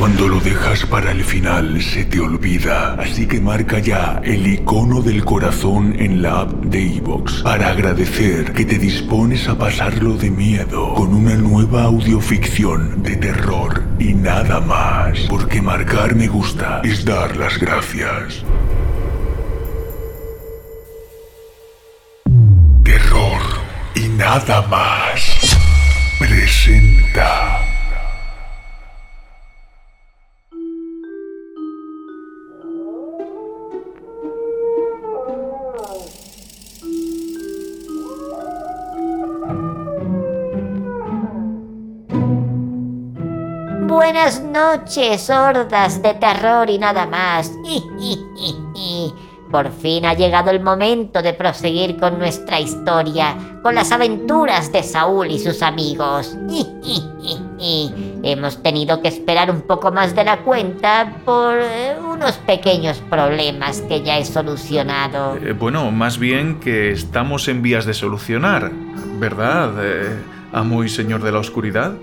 Cuando lo dejas para el final se te olvida, así que marca ya el icono del corazón en la app de Evox para agradecer que te dispones a pasarlo de miedo con una nueva audioficción de terror y nada más. Porque marcar me gusta es dar las gracias. Terror y nada más. Presenta. Noches, hordas de terror y nada más. Por fin ha llegado el momento de proseguir con nuestra historia, con las aventuras de Saúl y sus amigos. Hemos tenido que esperar un poco más de la cuenta por eh, unos pequeños problemas que ya he solucionado. Eh, bueno, más bien que estamos en vías de solucionar, ¿verdad, eh, amo y señor de la oscuridad?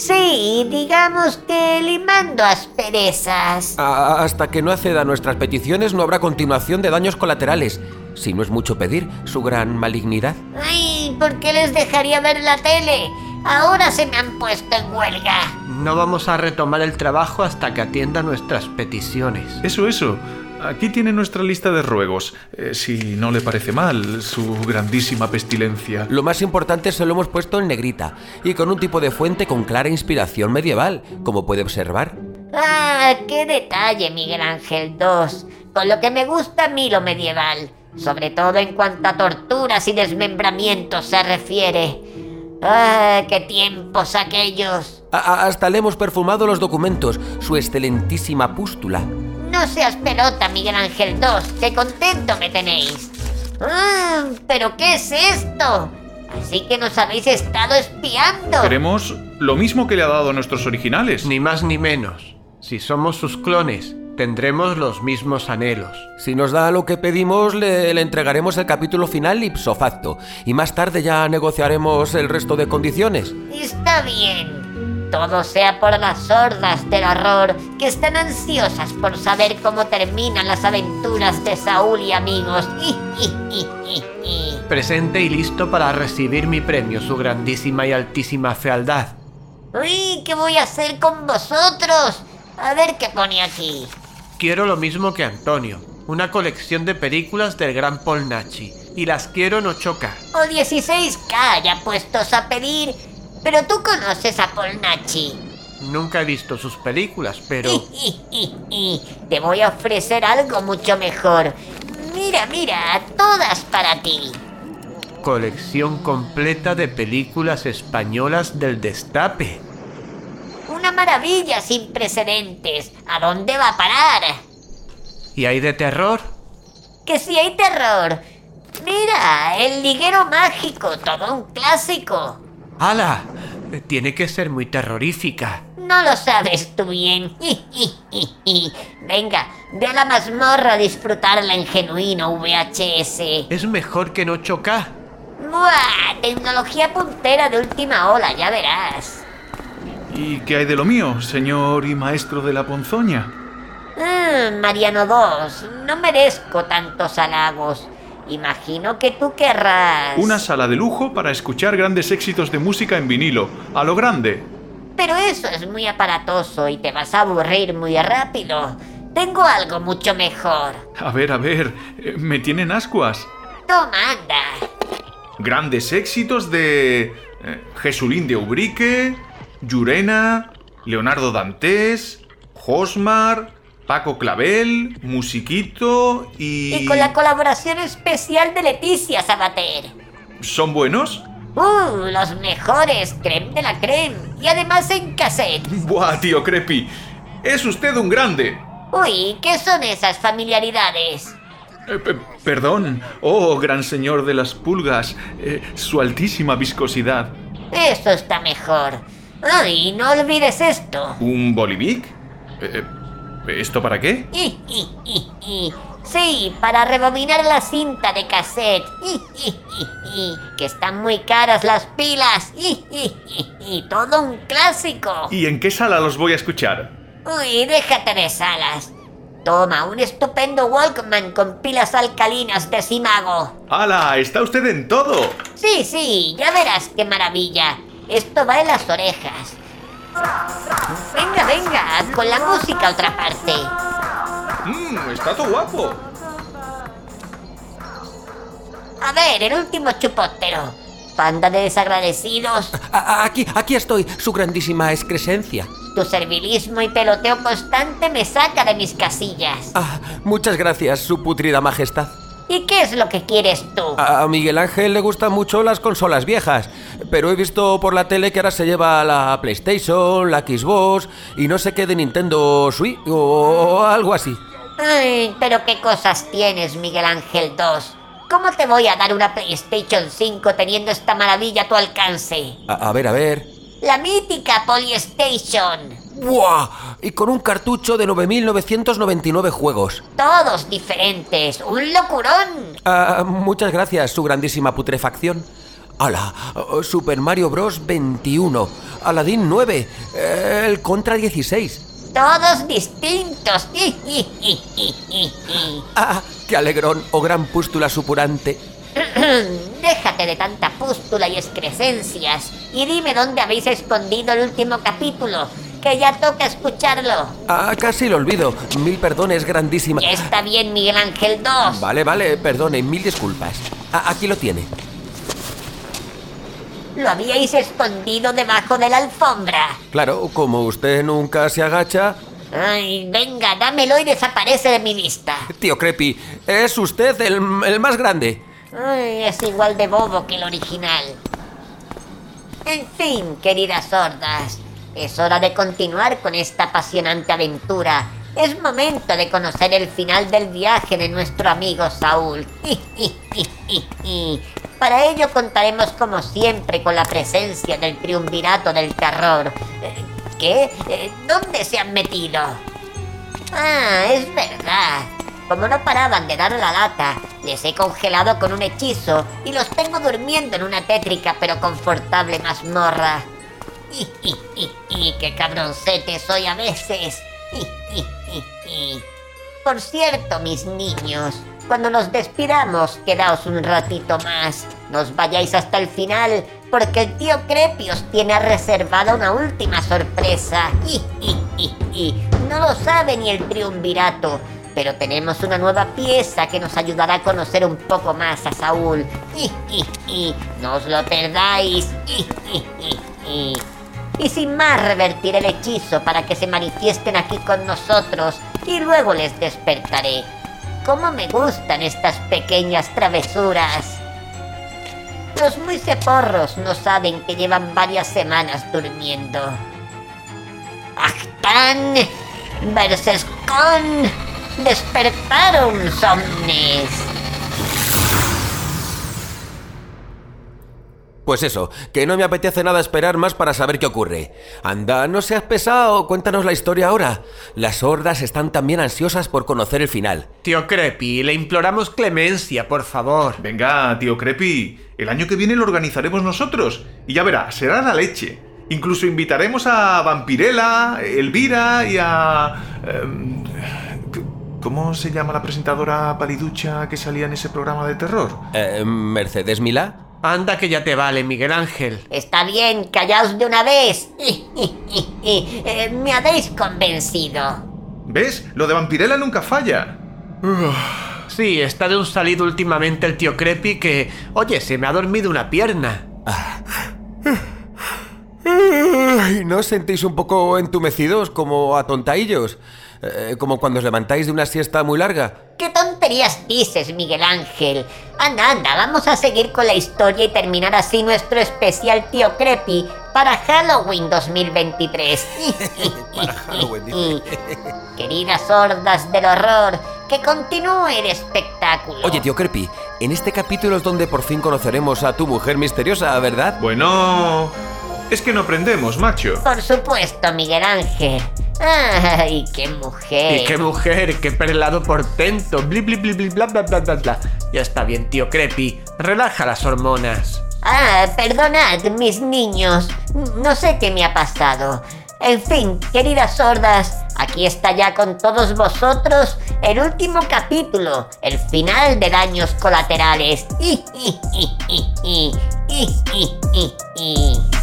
Sí, digamos que limando asperezas. Hasta que no acceda a nuestras peticiones no habrá continuación de daños colaterales. Si no es mucho pedir, su gran malignidad. Ay, ¿por qué les dejaría ver la tele? Ahora se me han puesto en huelga. No vamos a retomar el trabajo hasta que atienda nuestras peticiones. Eso, eso. Aquí tiene nuestra lista de ruegos, eh, si no le parece mal, su grandísima pestilencia. Lo más importante se lo hemos puesto en negrita y con un tipo de fuente con clara inspiración medieval, como puede observar. Ah, qué detalle, Miguel Ángel II. Con lo que me gusta a mí lo medieval. Sobre todo en cuanto a torturas y desmembramientos se refiere. Ah, qué tiempos aquellos. A- hasta le hemos perfumado los documentos, su excelentísima pústula. No seas pelota, Miguel Ángel II. Qué contento me tenéis. Ah, pero ¿qué es esto? Así que nos habéis estado espiando. Queremos lo mismo que le ha dado a nuestros originales. Ni más ni menos. Si somos sus clones, tendremos los mismos anhelos. Si nos da lo que pedimos, le, le entregaremos el capítulo final ipso facto y más tarde ya negociaremos el resto de condiciones. Está bien. Todo sea por las hordas del horror que están ansiosas por saber cómo terminan las aventuras de Saúl y amigos. Presente y listo para recibir mi premio, su grandísima y altísima fealdad. Uy, ¿qué voy a hacer con vosotros? A ver qué pone aquí. Quiero lo mismo que Antonio, una colección de películas del gran Polnachi. Y las quiero en 8K. O 16K ya puestos a pedir. Pero tú conoces a Polnachi. Nunca he visto sus películas, pero... Te voy a ofrecer algo mucho mejor. Mira, mira, todas para ti. Colección completa de películas españolas del Destape. Una maravilla sin precedentes. ¿A dónde va a parar? ¿Y hay de terror? Que si hay terror. Mira, el liguero mágico, todo un clásico. ¡Hala! Tiene que ser muy terrorífica. No lo sabes tú bien. Venga, ve a la mazmorra a disfrutarla en genuino VHS. Es mejor que en 8K. ¡Buah! Tecnología puntera de última ola, ya verás. ¿Y qué hay de lo mío, señor y maestro de la ponzoña? Ah, Mariano II, no merezco tantos halagos. Imagino que tú querrás. Una sala de lujo para escuchar grandes éxitos de música en vinilo, a lo grande. Pero eso es muy aparatoso y te vas a aburrir muy rápido. Tengo algo mucho mejor. A ver, a ver, eh, me tienen ascuas. Toma, anda. Grandes éxitos de eh, Jesulín de Ubrique, Llurena, Leonardo Dantes, Josmar, Paco Clavel, Musiquito y... Y con la colaboración especial de Leticia Sabater. ¿Son buenos? ¡Uh! Los mejores, creme de la creme. Y además en cassette. Buah, tío Crepi, es usted un grande. Uy, ¿qué son esas familiaridades? Eh, pe- perdón, oh gran señor de las pulgas, eh, su altísima viscosidad. Eso está mejor. Ay, no olvides esto. ¿Un bolivic? Eh, ¿Esto para qué? Sí, para rebobinar la cinta de cassette. Que están muy caras las pilas. Todo un clásico. ¿Y en qué sala los voy a escuchar? Uy, déjate de salas. Toma, un estupendo Walkman con pilas alcalinas de Simago. ¡Hala! ¡Está usted en todo! Sí, sí, ya verás qué maravilla. Esto va en las orejas. Venga, venga, con la música a otra parte. ¡Mmm! ¡Está todo guapo! A ver, el último chupótero. Panda de desagradecidos. A- a- Aquí, aquí estoy, su grandísima excrescencia. Tu servilismo y peloteo constante me saca de mis casillas. Ah, muchas gracias, su putrida majestad. ¿Y qué es lo que quieres tú? A Miguel Ángel le gustan mucho las consolas viejas, pero he visto por la tele que ahora se lleva la PlayStation, la Xbox y no sé qué de Nintendo Switch o algo así. Ay, pero qué cosas tienes, Miguel Ángel 2. ¿Cómo te voy a dar una PlayStation 5 teniendo esta maravilla a tu alcance? A, a ver, a ver. La mítica Polystation. ¡Buah! Y con un cartucho de 9.999 juegos. Todos diferentes. ¡Un locurón! Ah, muchas gracias, su grandísima putrefacción. ¡Hala! Oh, Super Mario Bros. 21, Aladdin 9, eh, el Contra 16. Todos distintos. ¡Ah! ¡Qué alegrón, oh gran pústula supurante! Déjate de tanta pústula y excrescencias y dime dónde habéis escondido el último capítulo, que ya toca escucharlo. Ah, casi lo olvido. Mil perdones, grandísima. Está bien, Miguel Ángel 2. Vale, vale, perdone, mil disculpas. Ah, aquí lo tiene. Lo habíais escondido debajo de la alfombra. Claro, como usted nunca se agacha. Ay, venga, dámelo y desaparece de mi vista. Tío Crepi, es usted el, el más grande. Ay, es igual de bobo que el original. En fin, queridas sordas, es hora de continuar con esta apasionante aventura. Es momento de conocer el final del viaje de nuestro amigo Saúl. Para ello contaremos como siempre con la presencia del triunvirato del terror. ¿Qué? ¿Dónde se han metido? Ah, es verdad. Como no paraban de dar la lata, les he congelado con un hechizo y los tengo durmiendo en una tétrica pero confortable mazmorra. Qué cabroncete soy a veces. Por cierto, mis niños, cuando nos despidamos, quedaos un ratito más. Nos vayáis hasta el final, porque el tío Crepi os tiene reservada una última sorpresa. No lo sabe ni el triunvirato, pero tenemos una nueva pieza que nos ayudará a conocer un poco más a Saúl. No os lo perdáis. Y sin más revertiré el hechizo para que se manifiesten aquí con nosotros y luego les despertaré. Cómo me gustan estas pequeñas travesuras. Los muy ceporros no saben que llevan varias semanas durmiendo. Actan versus con despertaron somnes. Pues eso, que no me apetece nada esperar más para saber qué ocurre. Anda, no seas pesado, cuéntanos la historia ahora. Las hordas están también ansiosas por conocer el final. Tío Crepi, le imploramos clemencia, por favor. Venga, tío Crepi, el año que viene lo organizaremos nosotros. Y ya verá, será la leche. Incluso invitaremos a Vampirella, Elvira y a... em, ¿Cómo se llama la presentadora paliducha que salía en ese programa de terror? Eh, ¿Mercedes Milá? Anda que ya te vale, Miguel Ángel. Está bien, callaos de una vez. Eh, Me habéis convencido. ¿Ves? Lo de Vampirella nunca falla. Sí, está de un salido últimamente el tío Crepi que, oye, se me ha dormido una pierna. Ay, ¿No os sentís un poco entumecidos, como atontadillos? Eh, como cuando os levantáis de una siesta muy larga. ¿Qué tonterías dices, Miguel Ángel? Anda, anda, vamos a seguir con la historia y terminar así nuestro especial Tío Crepi para Halloween 2023. Para Halloween, Queridas hordas del horror, que continúe el espectáculo. Oye, tío Kerpi, en este capítulo es donde por fin conoceremos a tu mujer misteriosa, ¿verdad? Bueno... Es que no aprendemos, macho. Por supuesto, Miguel Ángel. ¡Ay, qué mujer! Y qué mujer, qué perlado portento. Bli, bli, bli, bli, bla, bla, bla, bla, bla. Ya está bien, tío Crepi. Relaja las hormonas. Ah, perdonad, mis niños. No sé qué me ha pasado. En fin, queridas sordas, aquí está ya con todos vosotros el último capítulo, el final de daños colaterales.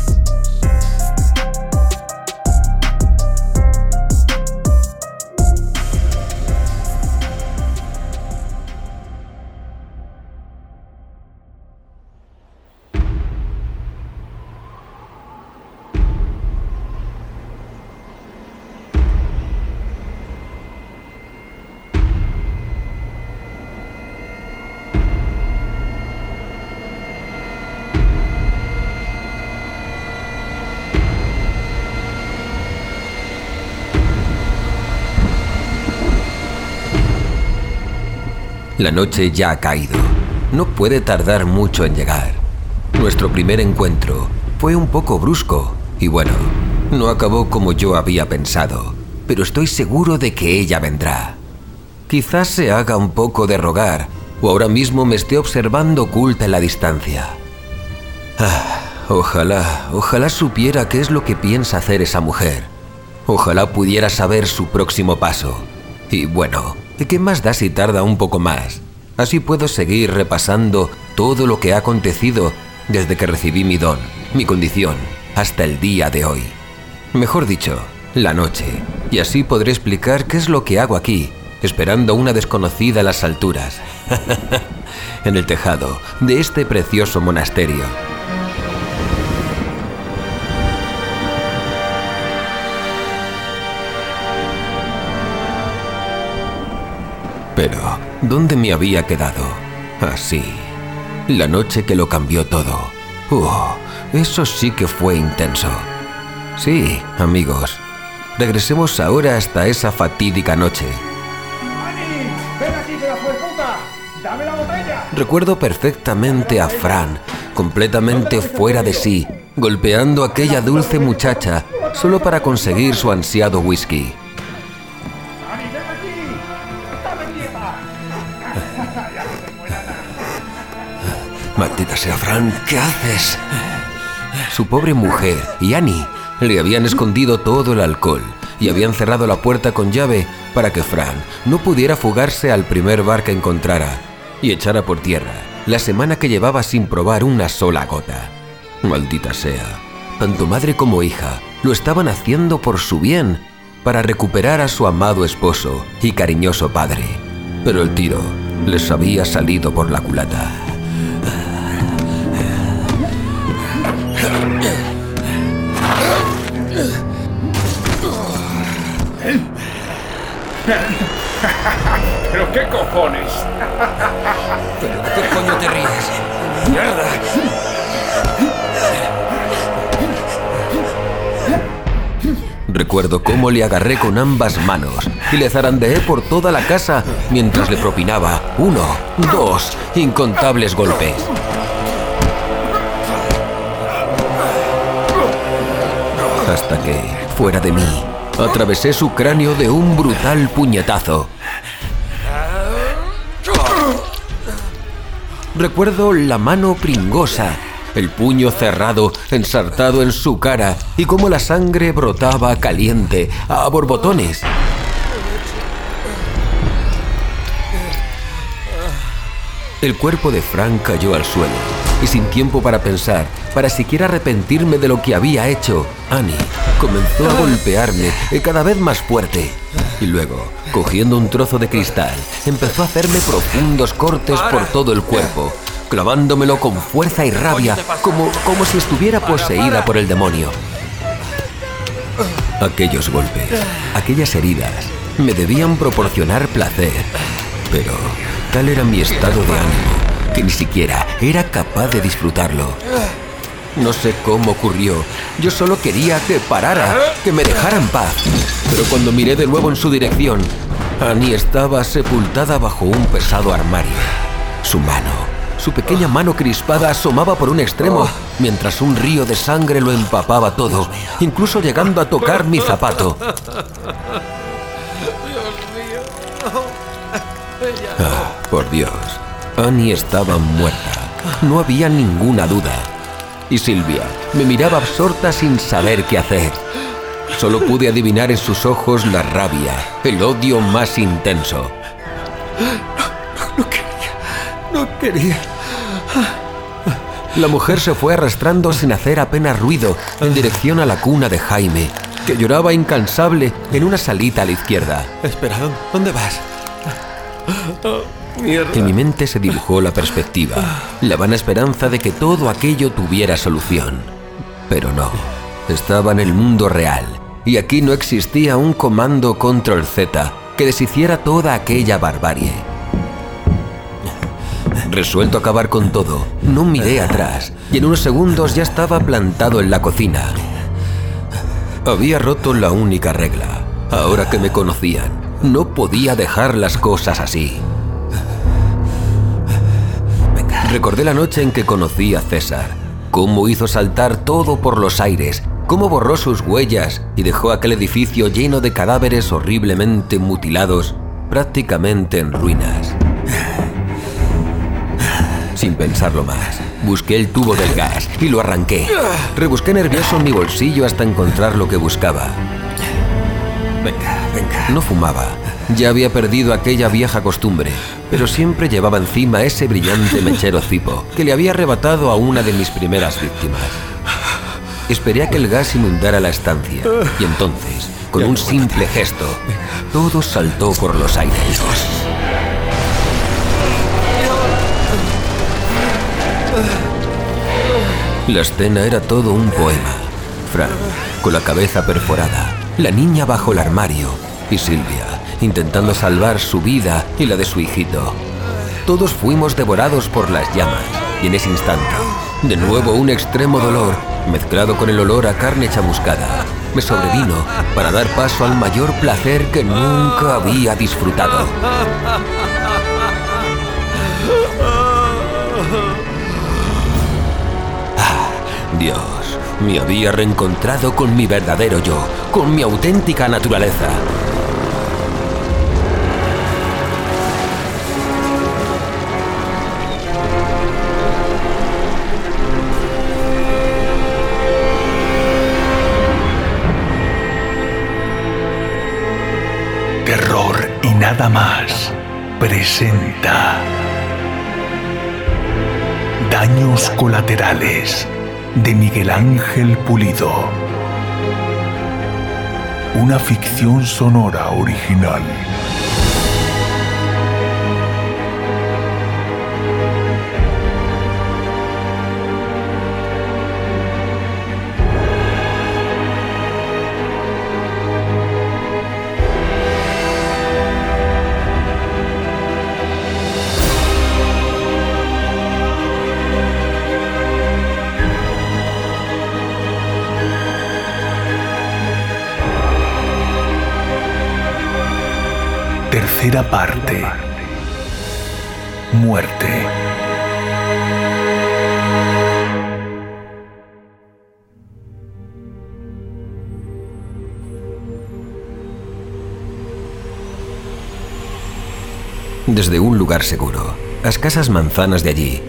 La noche ya ha caído. No puede tardar mucho en llegar. Nuestro primer encuentro fue un poco brusco y bueno, no acabó como yo había pensado, pero estoy seguro de que ella vendrá. Quizás se haga un poco de rogar o ahora mismo me esté observando oculta en la distancia. Ah, ojalá, ojalá supiera qué es lo que piensa hacer esa mujer. Ojalá pudiera saber su próximo paso. Y bueno, ¿qué más da si tarda un poco más? Así puedo seguir repasando todo lo que ha acontecido desde que recibí mi don, mi condición, hasta el día de hoy. Mejor dicho, la noche. Y así podré explicar qué es lo que hago aquí, esperando una desconocida a las alturas, en el tejado de este precioso monasterio. Pero, ¿dónde me había quedado? Así. La noche que lo cambió todo. Uh, eso sí que fue intenso. Sí, amigos. Regresemos ahora hasta esa fatídica noche. Recuerdo perfectamente a Fran, completamente fuera de sí, golpeando a aquella dulce muchacha solo para conseguir su ansiado whisky. Maldita sea, Fran, ¿qué haces? Su pobre mujer y Annie le habían escondido todo el alcohol y habían cerrado la puerta con llave para que Fran no pudiera fugarse al primer bar que encontrara y echara por tierra la semana que llevaba sin probar una sola gota. Maldita sea, tanto madre como hija lo estaban haciendo por su bien, para recuperar a su amado esposo y cariñoso padre. Pero el tiro les había salido por la culata. ¿Pero qué cojones? ¿Pero de qué coño te ríes? ¡Mierda! Recuerdo cómo le agarré con ambas manos y le zarandeé por toda la casa mientras le propinaba uno, dos, incontables golpes. Hasta que, fuera de mí, atravesé su cráneo de un brutal puñetazo. Recuerdo la mano pringosa, el puño cerrado, ensartado en su cara y cómo la sangre brotaba caliente, a borbotones. El cuerpo de Frank cayó al suelo y sin tiempo para pensar, para siquiera arrepentirme de lo que había hecho, Annie comenzó a golpearme y cada vez más fuerte. Y luego, cogiendo un trozo de cristal, empezó a hacerme profundos cortes por todo el cuerpo, clavándomelo con fuerza y rabia, como, como si estuviera poseída por el demonio. Aquellos golpes, aquellas heridas, me debían proporcionar placer, pero tal era mi estado de ánimo que ni siquiera era capaz de disfrutarlo. No sé cómo ocurrió. Yo solo quería que parara, que me dejara en paz. Pero cuando miré de nuevo en su dirección, Annie estaba sepultada bajo un pesado armario. Su mano, su pequeña mano crispada asomaba por un extremo, mientras un río de sangre lo empapaba todo, incluso llegando a tocar mi zapato. Ah, por Dios. Annie estaba muerta. No había ninguna duda. Y Silvia me miraba absorta sin saber qué hacer. Solo pude adivinar en sus ojos la rabia, el odio más intenso. No quería. No quería. La mujer se fue arrastrando sin hacer apenas ruido en dirección a la cuna de Jaime, que lloraba incansable en una salita a la izquierda. Espera, ¿dó- ¿dónde vas? En mi mente se dibujó la perspectiva, la vana esperanza de que todo aquello tuviera solución. Pero no, estaba en el mundo real, y aquí no existía un comando control Z que deshiciera toda aquella barbarie. Resuelto a acabar con todo, no miré atrás y en unos segundos ya estaba plantado en la cocina. Había roto la única regla. Ahora que me conocían, no podía dejar las cosas así. Recordé la noche en que conocí a César, cómo hizo saltar todo por los aires, cómo borró sus huellas y dejó aquel edificio lleno de cadáveres horriblemente mutilados, prácticamente en ruinas. Sin pensarlo más, busqué el tubo del gas y lo arranqué. Rebusqué nervioso en mi bolsillo hasta encontrar lo que buscaba. Venga, venga. No fumaba. Ya había perdido aquella vieja costumbre, pero siempre llevaba encima ese brillante mechero cipo que le había arrebatado a una de mis primeras víctimas. Esperé a que el gas inundara la estancia y entonces, con un simple gesto, todo saltó por los aires. La escena era todo un poema. Frank, con la cabeza perforada, la niña bajo el armario y Silvia, intentando salvar su vida y la de su hijito. Todos fuimos devorados por las llamas y en ese instante, de nuevo un extremo dolor, mezclado con el olor a carne chamuscada, me sobrevino para dar paso al mayor placer que nunca había disfrutado. Dios, me había reencontrado con mi verdadero yo, con mi auténtica naturaleza. Nada más presenta Daños colaterales de Miguel Ángel Pulido. Una ficción sonora original. Tercera parte. Muerte. Desde un lugar seguro, a escasas manzanas de allí,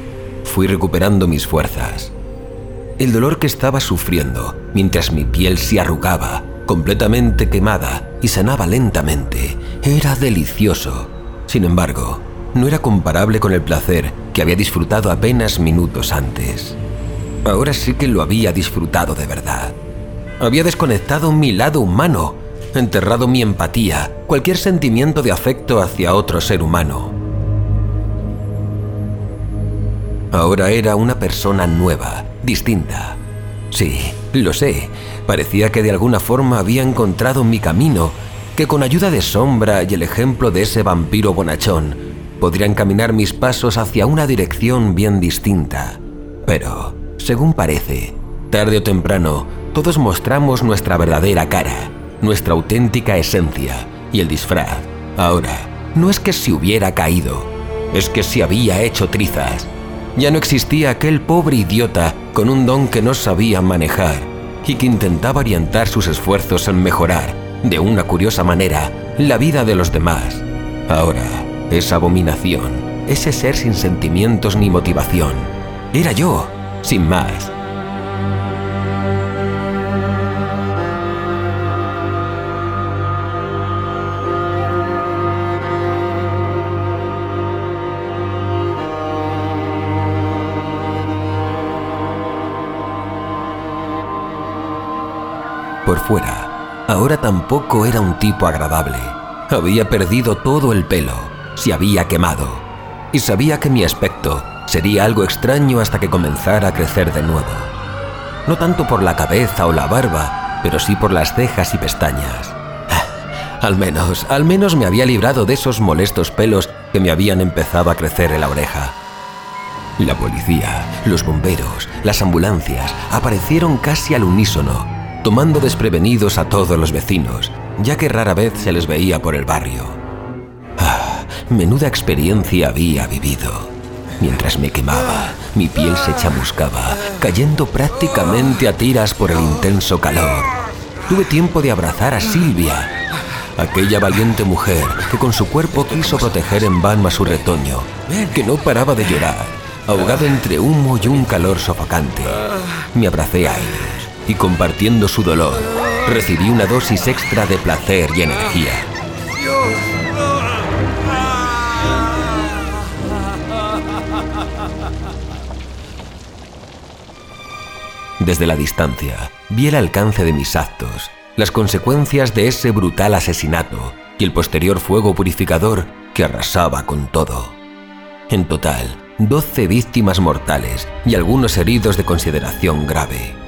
fui recuperando mis fuerzas. El dolor que estaba sufriendo mientras mi piel se arrugaba, completamente quemada y sanaba lentamente, era delicioso. Sin embargo, no era comparable con el placer que había disfrutado apenas minutos antes. Ahora sí que lo había disfrutado de verdad. Había desconectado mi lado humano, enterrado mi empatía, cualquier sentimiento de afecto hacia otro ser humano. Ahora era una persona nueva, distinta. Sí, lo sé, parecía que de alguna forma había encontrado mi camino, que con ayuda de sombra y el ejemplo de ese vampiro bonachón, podría encaminar mis pasos hacia una dirección bien distinta. Pero, según parece, tarde o temprano, todos mostramos nuestra verdadera cara, nuestra auténtica esencia, y el disfraz, ahora, no es que se hubiera caído, es que se había hecho trizas. Ya no existía aquel pobre idiota con un don que no sabía manejar y que intentaba orientar sus esfuerzos en mejorar, de una curiosa manera, la vida de los demás. Ahora, esa abominación, ese ser sin sentimientos ni motivación, era yo, sin más. por fuera ahora tampoco era un tipo agradable. Había perdido todo el pelo, se había quemado, y sabía que mi aspecto sería algo extraño hasta que comenzara a crecer de nuevo. No tanto por la cabeza o la barba, pero sí por las cejas y pestañas. Al menos, al menos me había librado de esos molestos pelos que me habían empezado a crecer en la oreja. La policía, los bomberos, las ambulancias aparecieron casi al unísono, tomando desprevenidos a todos los vecinos, ya que rara vez se les veía por el barrio. Ah, menuda experiencia había vivido. Mientras me quemaba, mi piel se chamuscaba, cayendo prácticamente a tiras por el intenso calor. Tuve tiempo de abrazar a Silvia, aquella valiente mujer que con su cuerpo quiso proteger en vano a su retoño, que no paraba de llorar ahogado entre humo y un calor sofocante. Me abracé a ellos y compartiendo su dolor, recibí una dosis extra de placer y energía. Desde la distancia, vi el alcance de mis actos, las consecuencias de ese brutal asesinato y el posterior fuego purificador que arrasaba con todo. En total, 12 víctimas mortales y algunos heridos de consideración grave.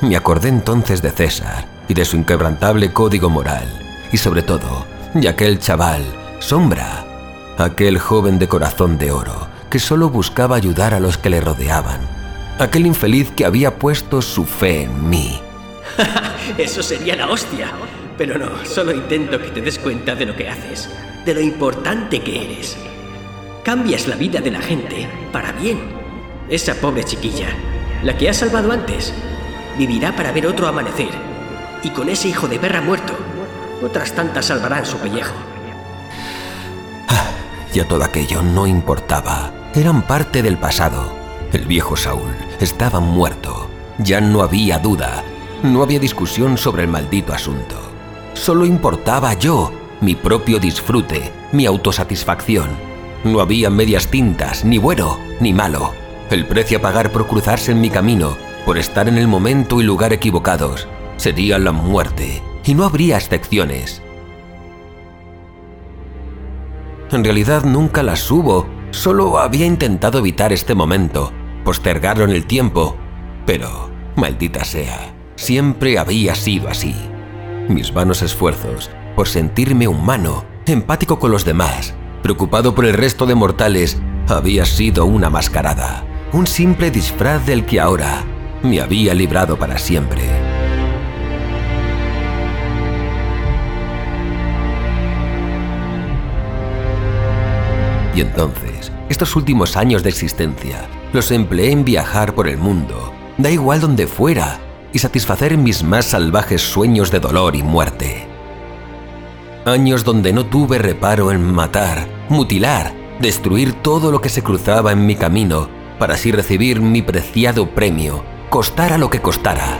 Me acordé entonces de César y de su inquebrantable código moral, y sobre todo de aquel chaval, Sombra, aquel joven de corazón de oro que solo buscaba ayudar a los que le rodeaban, aquel infeliz que había puesto su fe en mí. Eso sería la hostia. Pero no, solo intento que te des cuenta de lo que haces, de lo importante que eres. Cambias la vida de la gente para bien. Esa pobre chiquilla, la que has salvado antes, vivirá para ver otro amanecer. Y con ese hijo de perra muerto, otras tantas salvarán su pellejo. Ah, ya todo aquello no importaba. Eran parte del pasado. El viejo Saúl estaba muerto. Ya no había duda. No había discusión sobre el maldito asunto. Solo importaba yo, mi propio disfrute, mi autosatisfacción no había medias tintas, ni bueno ni malo. El precio a pagar por cruzarse en mi camino, por estar en el momento y lugar equivocados, sería la muerte, y no habría excepciones. En realidad nunca las hubo, solo había intentado evitar este momento, postergarlo en el tiempo, pero, maldita sea, siempre había sido así. Mis vanos esfuerzos por sentirme humano, empático con los demás, preocupado por el resto de mortales, había sido una mascarada, un simple disfraz del que ahora me había librado para siempre. Y entonces, estos últimos años de existencia, los empleé en viajar por el mundo, da igual donde fuera, y satisfacer mis más salvajes sueños de dolor y muerte. Años donde no tuve reparo en matar, mutilar, destruir todo lo que se cruzaba en mi camino para así recibir mi preciado premio, costara lo que costara.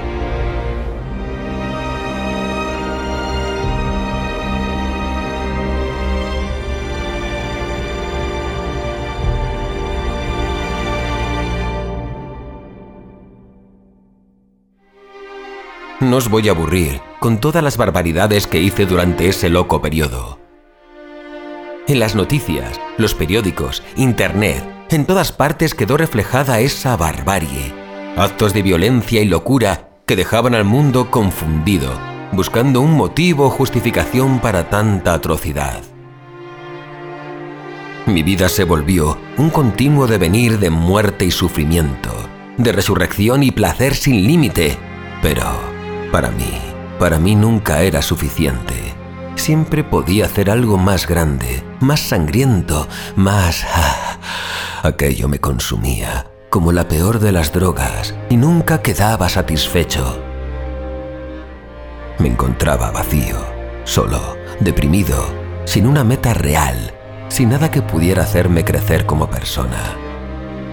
No os voy a aburrir con todas las barbaridades que hice durante ese loco periodo. En las noticias, los periódicos, internet, en todas partes quedó reflejada esa barbarie. Actos de violencia y locura que dejaban al mundo confundido, buscando un motivo o justificación para tanta atrocidad. Mi vida se volvió un continuo devenir de muerte y sufrimiento, de resurrección y placer sin límite, pero para mí, para mí nunca era suficiente. Siempre podía hacer algo más grande, más sangriento, más... Aquello me consumía, como la peor de las drogas, y nunca quedaba satisfecho. Me encontraba vacío, solo, deprimido, sin una meta real, sin nada que pudiera hacerme crecer como persona.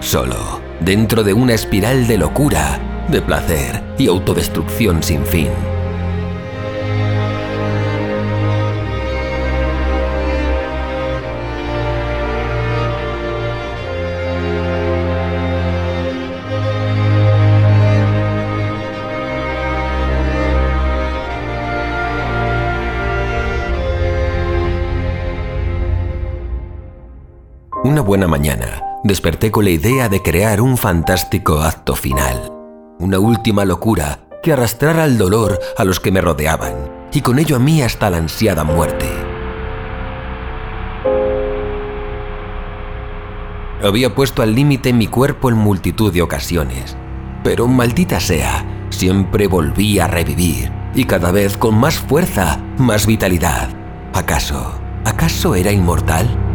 Solo, dentro de una espiral de locura, de placer y autodestrucción sin fin. Una buena mañana, desperté con la idea de crear un fantástico acto final. Una última locura que arrastrara el dolor a los que me rodeaban y con ello a mí hasta la ansiada muerte. Había puesto al límite mi cuerpo en multitud de ocasiones, pero maldita sea, siempre volví a revivir y cada vez con más fuerza, más vitalidad. ¿Acaso, acaso era inmortal?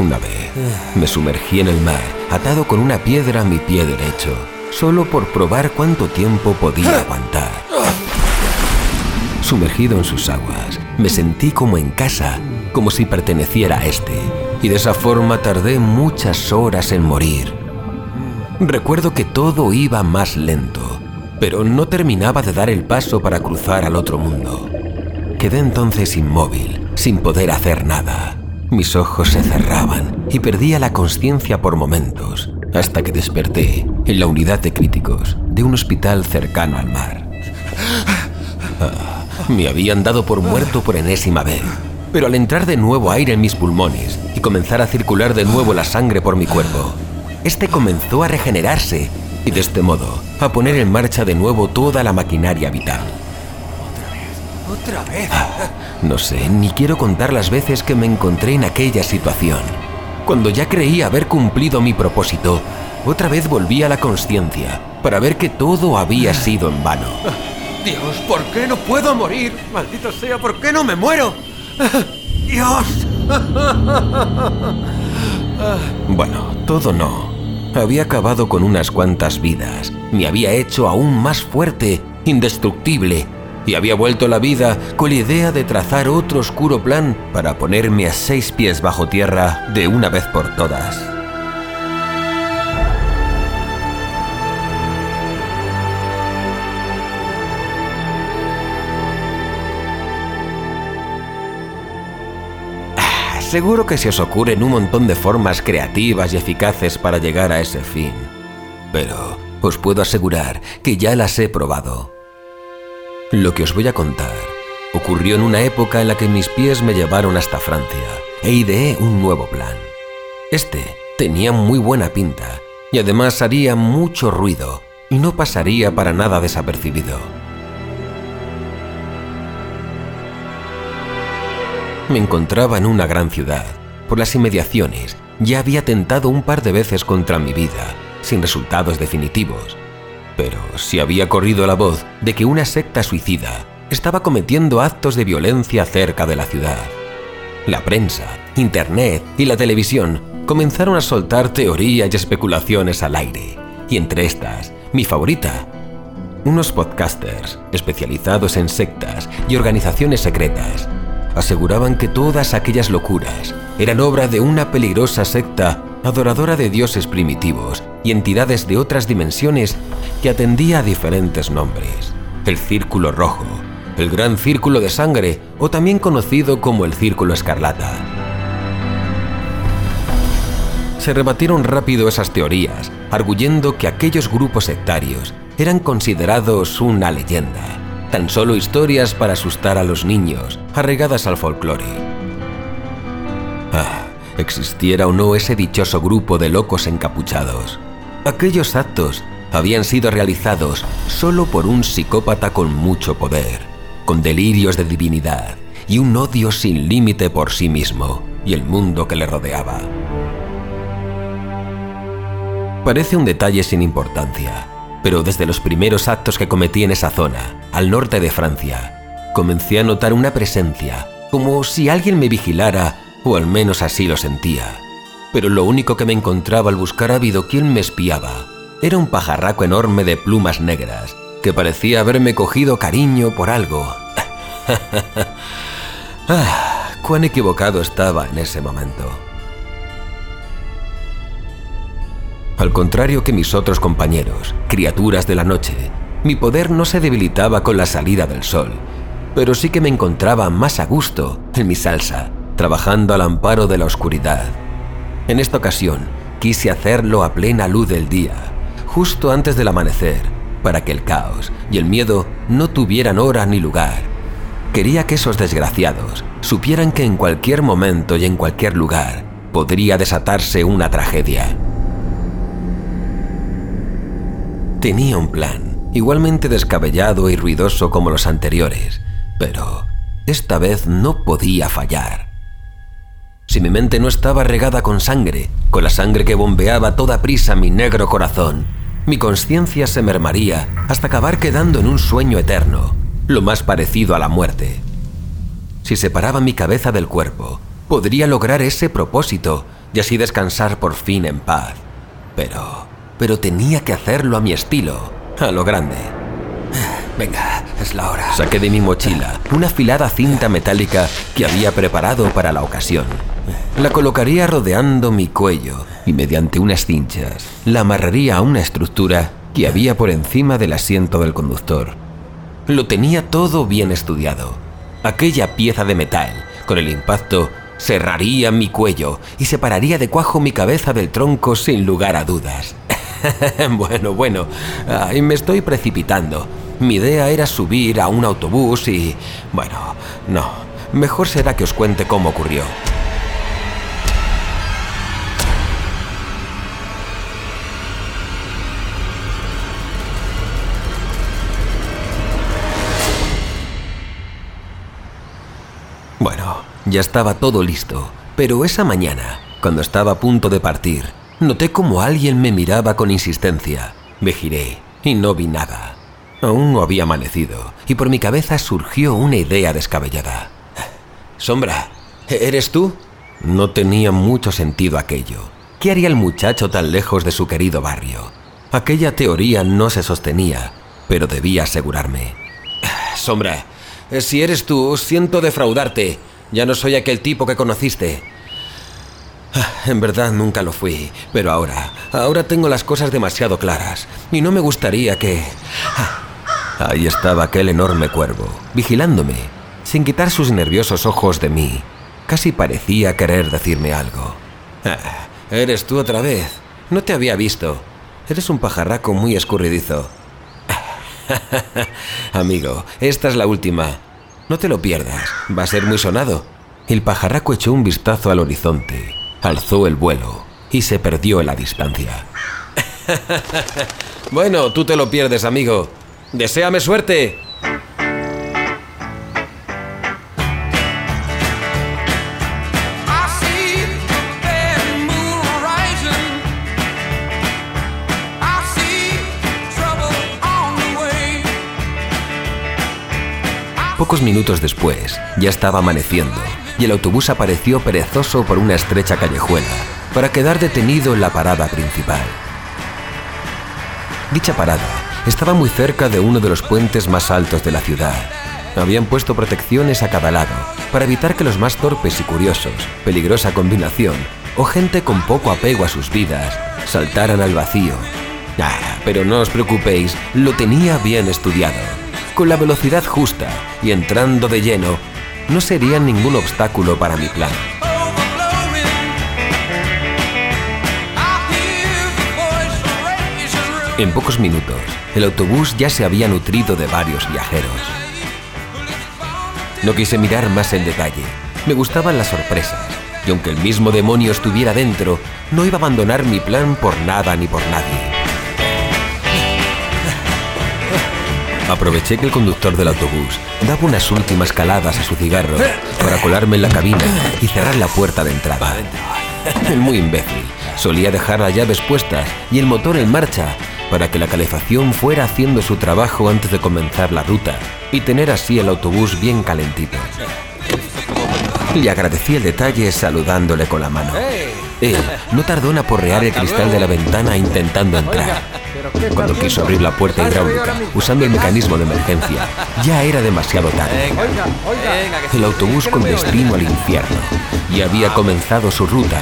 Una vez me sumergí en el mar, atado con una piedra a mi pie derecho, solo por probar cuánto tiempo podía aguantar. Sumergido en sus aguas, me sentí como en casa, como si perteneciera a este, y de esa forma tardé muchas horas en morir. Recuerdo que todo iba más lento, pero no terminaba de dar el paso para cruzar al otro mundo. Quedé entonces inmóvil, sin poder hacer nada. Mis ojos se cerraban y perdía la conciencia por momentos, hasta que desperté en la unidad de críticos de un hospital cercano al mar. Me habían dado por muerto por enésima vez, pero al entrar de nuevo aire en mis pulmones y comenzar a circular de nuevo la sangre por mi cuerpo, este comenzó a regenerarse y de este modo a poner en marcha de nuevo toda la maquinaria vital. Otra vez. No sé, ni quiero contar las veces que me encontré en aquella situación. Cuando ya creía haber cumplido mi propósito, otra vez volví a la conciencia para ver que todo había sido en vano. Dios, ¿por qué no puedo morir? Maldito sea, ¿por qué no me muero? Dios. Bueno, todo no. Había acabado con unas cuantas vidas, me había hecho aún más fuerte, indestructible, y había vuelto la vida con la idea de trazar otro oscuro plan para ponerme a seis pies bajo tierra de una vez por todas. Ah, Seguro que se os ocurren un montón de formas creativas y eficaces para llegar a ese fin. Pero os puedo asegurar que ya las he probado. Lo que os voy a contar ocurrió en una época en la que mis pies me llevaron hasta Francia e ideé un nuevo plan. Este tenía muy buena pinta y además haría mucho ruido y no pasaría para nada desapercibido. Me encontraba en una gran ciudad. Por las inmediaciones ya había tentado un par de veces contra mi vida, sin resultados definitivos. Pero si había corrido la voz de que una secta suicida estaba cometiendo actos de violencia cerca de la ciudad. La prensa, internet y la televisión comenzaron a soltar teorías y especulaciones al aire. Y entre estas, mi favorita, unos podcasters especializados en sectas y organizaciones secretas aseguraban que todas aquellas locuras eran obra de una peligrosa secta adoradora de dioses primitivos y entidades de otras dimensiones que atendía a diferentes nombres. El Círculo Rojo, el Gran Círculo de Sangre o también conocido como el Círculo Escarlata. Se rebatieron rápido esas teorías, arguyendo que aquellos grupos sectarios eran considerados una leyenda, tan solo historias para asustar a los niños, arraigadas al folclore. Ah, existiera o no ese dichoso grupo de locos encapuchados. Aquellos actos habían sido realizados solo por un psicópata con mucho poder, con delirios de divinidad y un odio sin límite por sí mismo y el mundo que le rodeaba. Parece un detalle sin importancia, pero desde los primeros actos que cometí en esa zona, al norte de Francia, comencé a notar una presencia, como si alguien me vigilara, o al menos así lo sentía. Pero lo único que me encontraba al buscar habido quien me espiaba era un pajarraco enorme de plumas negras, que parecía haberme cogido cariño por algo. ah, cuán equivocado estaba en ese momento. Al contrario que mis otros compañeros, criaturas de la noche, mi poder no se debilitaba con la salida del sol, pero sí que me encontraba más a gusto en mi salsa, trabajando al amparo de la oscuridad. En esta ocasión, quise hacerlo a plena luz del día, justo antes del amanecer, para que el caos y el miedo no tuvieran hora ni lugar. Quería que esos desgraciados supieran que en cualquier momento y en cualquier lugar podría desatarse una tragedia. Tenía un plan, igualmente descabellado y ruidoso como los anteriores, pero esta vez no podía fallar. Si mi mente no estaba regada con sangre, con la sangre que bombeaba a toda prisa mi negro corazón, mi conciencia se mermaría hasta acabar quedando en un sueño eterno, lo más parecido a la muerte. Si separaba mi cabeza del cuerpo, podría lograr ese propósito y así descansar por fin en paz. Pero, pero tenía que hacerlo a mi estilo, a lo grande. Venga, es la hora. Saqué de mi mochila una afilada cinta metálica que había preparado para la ocasión. La colocaría rodeando mi cuello y mediante unas cinchas la amarraría a una estructura que había por encima del asiento del conductor. Lo tenía todo bien estudiado. Aquella pieza de metal, con el impacto, cerraría mi cuello y separaría de cuajo mi cabeza del tronco sin lugar a dudas. bueno, bueno, ay, me estoy precipitando. Mi idea era subir a un autobús y... Bueno, no. Mejor será que os cuente cómo ocurrió. Ya estaba todo listo, pero esa mañana, cuando estaba a punto de partir, noté como alguien me miraba con insistencia. Me giré y no vi nada. Aún no había amanecido y por mi cabeza surgió una idea descabellada. Sombra, ¿eres tú? No tenía mucho sentido aquello. ¿Qué haría el muchacho tan lejos de su querido barrio? Aquella teoría no se sostenía, pero debía asegurarme. Sombra, si eres tú, siento defraudarte. Ya no soy aquel tipo que conociste. En verdad nunca lo fui, pero ahora, ahora tengo las cosas demasiado claras y no me gustaría que... Ahí estaba aquel enorme cuervo, vigilándome, sin quitar sus nerviosos ojos de mí. Casi parecía querer decirme algo. Ah, eres tú otra vez. No te había visto. Eres un pajarraco muy escurridizo. Amigo, esta es la última. No te lo pierdas, va a ser muy sonado. El pajarraco echó un vistazo al horizonte, alzó el vuelo y se perdió en la distancia. bueno, tú te lo pierdes, amigo. Deséame suerte. Pocos minutos después, ya estaba amaneciendo y el autobús apareció perezoso por una estrecha callejuela para quedar detenido en la parada principal. Dicha parada estaba muy cerca de uno de los puentes más altos de la ciudad. Habían puesto protecciones a cada lado para evitar que los más torpes y curiosos, peligrosa combinación, o gente con poco apego a sus vidas, saltaran al vacío. Ah, pero no os preocupéis, lo tenía bien estudiado. Con la velocidad justa y entrando de lleno, no sería ningún obstáculo para mi plan. En pocos minutos, el autobús ya se había nutrido de varios viajeros. No quise mirar más en detalle. Me gustaban las sorpresas. Y aunque el mismo demonio estuviera dentro, no iba a abandonar mi plan por nada ni por nadie. Aproveché que el conductor del autobús daba unas últimas caladas a su cigarro para colarme en la cabina y cerrar la puerta de entrada. El muy imbécil solía dejar las llaves puestas y el motor en marcha para que la calefacción fuera haciendo su trabajo antes de comenzar la ruta y tener así el autobús bien calentito. Le agradecí el detalle saludándole con la mano. Él no tardó en aporrear el cristal de la ventana intentando entrar. Cuando quiso abrir la puerta hidráulica usando el mecanismo de emergencia, ya era demasiado tarde. El autobús con destino al infierno y había comenzado su ruta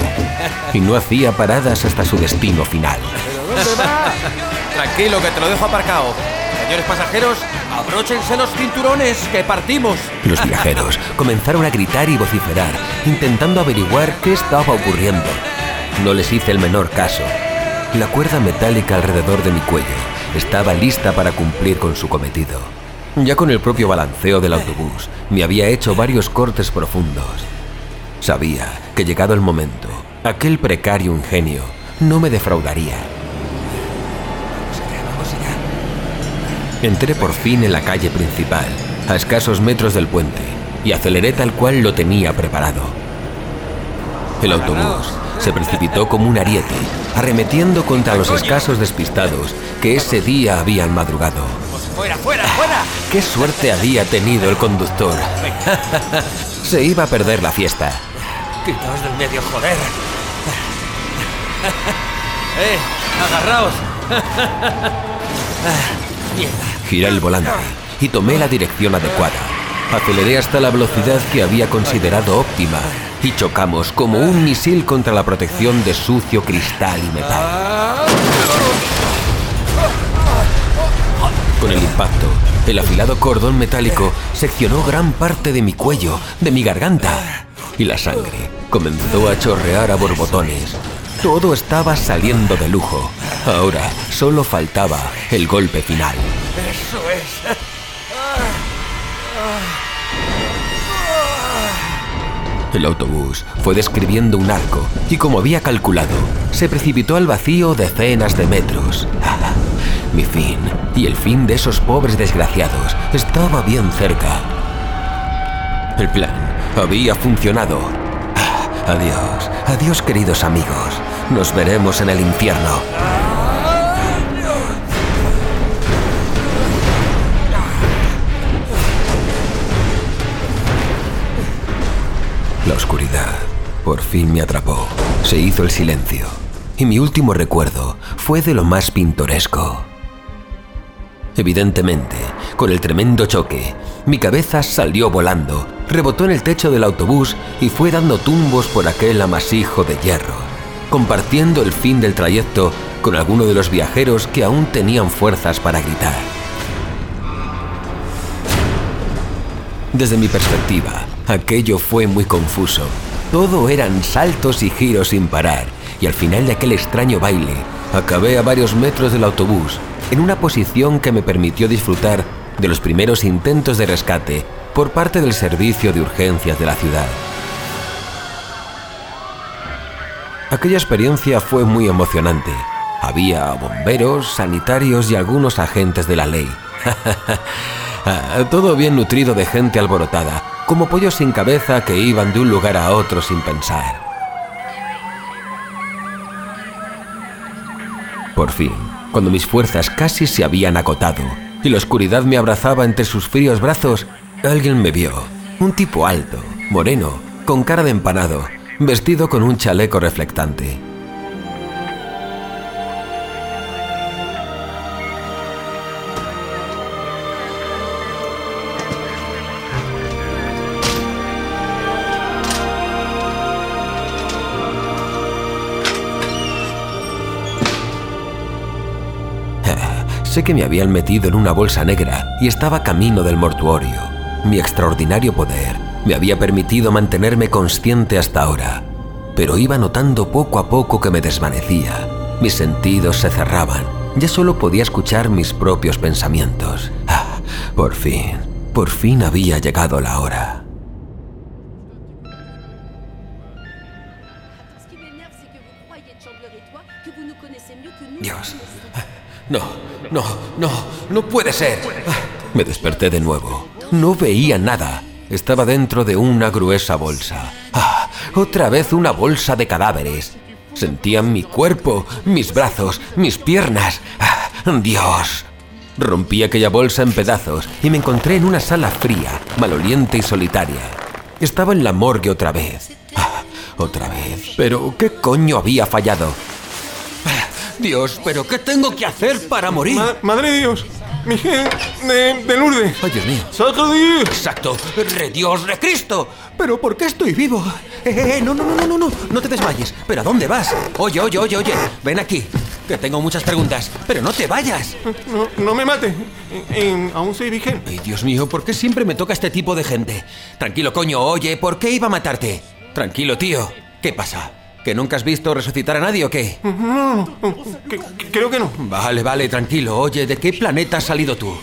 y no hacía paradas hasta su destino final. Tranquilo, que te lo dejo aparcado. Señores pasajeros, abróchense los cinturones, que partimos. Los viajeros comenzaron a gritar y vociferar, intentando averiguar qué estaba ocurriendo. No les hice el menor caso. La cuerda metálica alrededor de mi cuello estaba lista para cumplir con su cometido. Ya con el propio balanceo del autobús, me había hecho varios cortes profundos. Sabía que llegado el momento, aquel precario ingenio no me defraudaría. Entré por fin en la calle principal, a escasos metros del puente, y aceleré tal cual lo tenía preparado. El autobús se precipitó como un ariete, arremetiendo contra los escasos despistados que ese día habían madrugado. ¡Fuera, fuera, fuera! ¡Qué suerte había tenido el conductor! se iba a perder la fiesta. Quitaos del medio, joder. ¡Eh! ¡Agarraos! Giré el volante y tomé la dirección adecuada. Aceleré hasta la velocidad que había considerado óptima y chocamos como un misil contra la protección de sucio cristal y metal. Con el impacto, el afilado cordón metálico seccionó gran parte de mi cuello, de mi garganta, y la sangre comenzó a chorrear a borbotones. Todo estaba saliendo de lujo. Ahora solo faltaba el golpe final. Eso es. El autobús fue describiendo un arco y como había calculado, se precipitó al vacío decenas de metros. Mi fin y el fin de esos pobres desgraciados estaba bien cerca. El plan había funcionado. Ah, adiós, adiós queridos amigos. Nos veremos en el infierno. La oscuridad por fin me atrapó. Se hizo el silencio. Y mi último recuerdo fue de lo más pintoresco. Evidentemente, con el tremendo choque, mi cabeza salió volando, rebotó en el techo del autobús y fue dando tumbos por aquel amasijo de hierro, compartiendo el fin del trayecto con alguno de los viajeros que aún tenían fuerzas para gritar. Desde mi perspectiva, aquello fue muy confuso. Todo eran saltos y giros sin parar, y al final de aquel extraño baile, acabé a varios metros del autobús, en una posición que me permitió disfrutar de los primeros intentos de rescate por parte del servicio de urgencias de la ciudad. Aquella experiencia fue muy emocionante. Había bomberos, sanitarios y algunos agentes de la ley. Ah, Todo bien nutrido de gente alborotada, como pollos sin cabeza que iban de un lugar a otro sin pensar. Por fin, cuando mis fuerzas casi se habían acotado y la oscuridad me abrazaba entre sus fríos brazos, alguien me vio. Un tipo alto, moreno, con cara de empanado, vestido con un chaleco reflectante. Sé que me habían metido en una bolsa negra y estaba camino del mortuorio. Mi extraordinario poder me había permitido mantenerme consciente hasta ahora, pero iba notando poco a poco que me desvanecía. Mis sentidos se cerraban. Ya solo podía escuchar mis propios pensamientos. Ah, por fin, por fin había llegado la hora. Dios. No, no, no, no puede ser. Me desperté de nuevo. No veía nada. Estaba dentro de una gruesa bolsa. Ah, otra vez una bolsa de cadáveres. Sentía mi cuerpo, mis brazos, mis piernas. Ah, Dios. Rompí aquella bolsa en pedazos y me encontré en una sala fría, maloliente y solitaria. Estaba en la morgue otra vez. Ah, otra vez. Pero, ¿qué coño había fallado? Dios, pero ¿qué tengo que hacer para morir? Ma- madre de Dios, mi gen de, de Lourdes. Ay, Dios mío. ¡Saca de Dios! Exacto, re Dios, re Cristo. Pero ¿por qué estoy vivo? Eh, eh, eh, no, no, no, no, no, no, no te desmayes. ¿Pero a dónde vas? Oye, oye, oye, oye, ven aquí, que tengo muchas preguntas. Pero no te vayas. No, no me mate. Eh, aún soy virgen. Ay, Dios mío, ¿por qué siempre me toca este tipo de gente? Tranquilo, coño, oye, ¿por qué iba a matarte? Tranquilo, tío. ¿Qué pasa? ¿Que nunca has visto resucitar a nadie o qué? No, no, que- que- creo que no. Vale, vale, tranquilo. Oye, ¿de qué planeta has salido tú?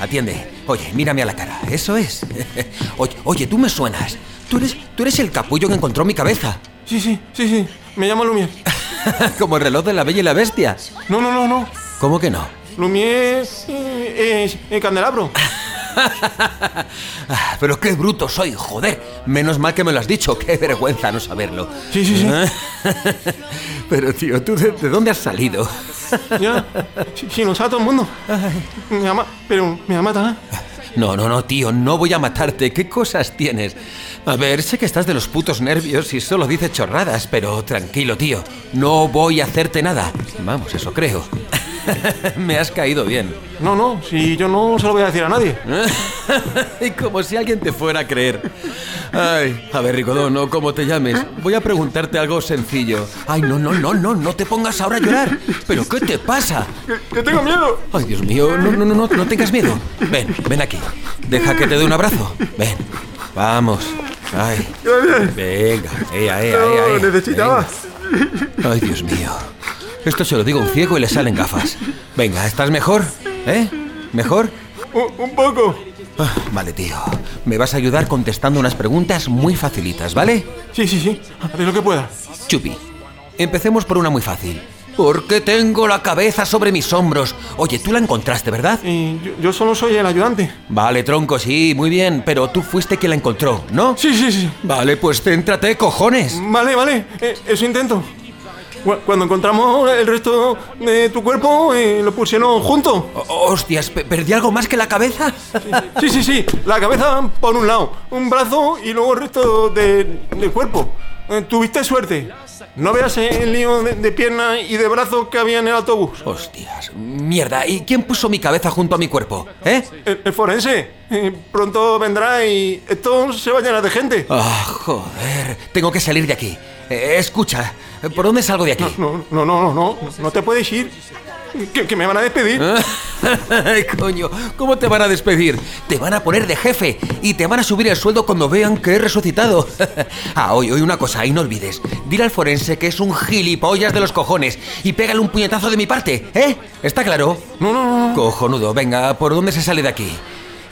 Atiende. Oye, mírame a la cara. Eso es. Oye, oye, tú me suenas. Tú eres, tú eres el capullo que encontró mi cabeza. Sí, sí, sí, sí. Me llamo Lumier. Como el reloj de la Bella y la Bestia. No, no, no, no. ¿Cómo que no? Lumier eh, es el candelabro. Pero qué bruto soy, joder. Menos mal que me lo has dicho. Qué vergüenza no saberlo. Sí, sí, sí. Pero tío, ¿tú de, de dónde has salido? Ya, si, si lo sabe todo el mundo. Me va a ma- pero me va a matar. No, no, no, tío, no voy a matarte. ¿Qué cosas tienes? A ver, sé que estás de los putos nervios y solo dices chorradas, pero tranquilo, tío. No voy a hacerte nada. Vamos, eso creo. Me has caído bien. No, no, si yo no se lo voy a decir a nadie. y como si alguien te fuera a creer. Ay, a ver, Ricodón, o como te llames, voy a preguntarte algo sencillo. Ay, no, no, no, no, no te pongas ahora a llorar. ¿Pero qué te pasa? Que tengo miedo. Ay, Dios mío, no, no, no, no, no tengas miedo. Ven, ven aquí. Deja que te dé un abrazo. Ven, vamos. Ay, venga, ea, ea, ea, No, ea. necesitaba. Venga. Ay, Dios mío. Esto se lo digo a un ciego y le salen gafas. Venga, ¿estás mejor? ¿Eh? ¿Mejor? Un, un poco. Ah, Vale, tío. Me vas a ayudar contestando unas preguntas muy facilitas, ¿vale? Sí, sí, sí. Haré lo que pueda. Chupi, empecemos por una muy fácil. ¿Por qué tengo la cabeza sobre mis hombros? Oye, tú la encontraste, ¿verdad? Yo solo soy el ayudante. Vale, tronco, sí, muy bien, pero tú fuiste quien la encontró, ¿no? Sí, sí, sí. Vale, pues céntrate, cojones. Vale, vale. eh, eso intento. Cu- Cuando encontramos el resto de tu cuerpo, eh, lo pusieron junto. O- Hostias, pe- ¿perdí algo más que la cabeza? Sí, sí, sí. La cabeza por un lado, un brazo y luego el resto de- del cuerpo. Eh, Tuviste suerte. No veas el lío de, de pierna y de brazo que había en el autobús. Hostias, mierda, ¿y quién puso mi cabeza junto a mi cuerpo? ¿Eh? El, el forense. eh, pronto vendrá y esto se va a llenar de gente. Ah, joder, tengo que salir de aquí. Eh, escucha, ¿por dónde salgo de aquí? No, no, no, no, no. No te puedes ir. Que, que me van a despedir. Ay, coño, ¿cómo te van a despedir? Te van a poner de jefe y te van a subir el sueldo cuando vean que he resucitado. ah, oye, oye, una cosa, y no olvides. Dile al forense que es un gilipollas de los cojones y pégale un puñetazo de mi parte, ¿eh? ¿Está claro? No, no, no. Cojonudo, venga, ¿por dónde se sale de aquí?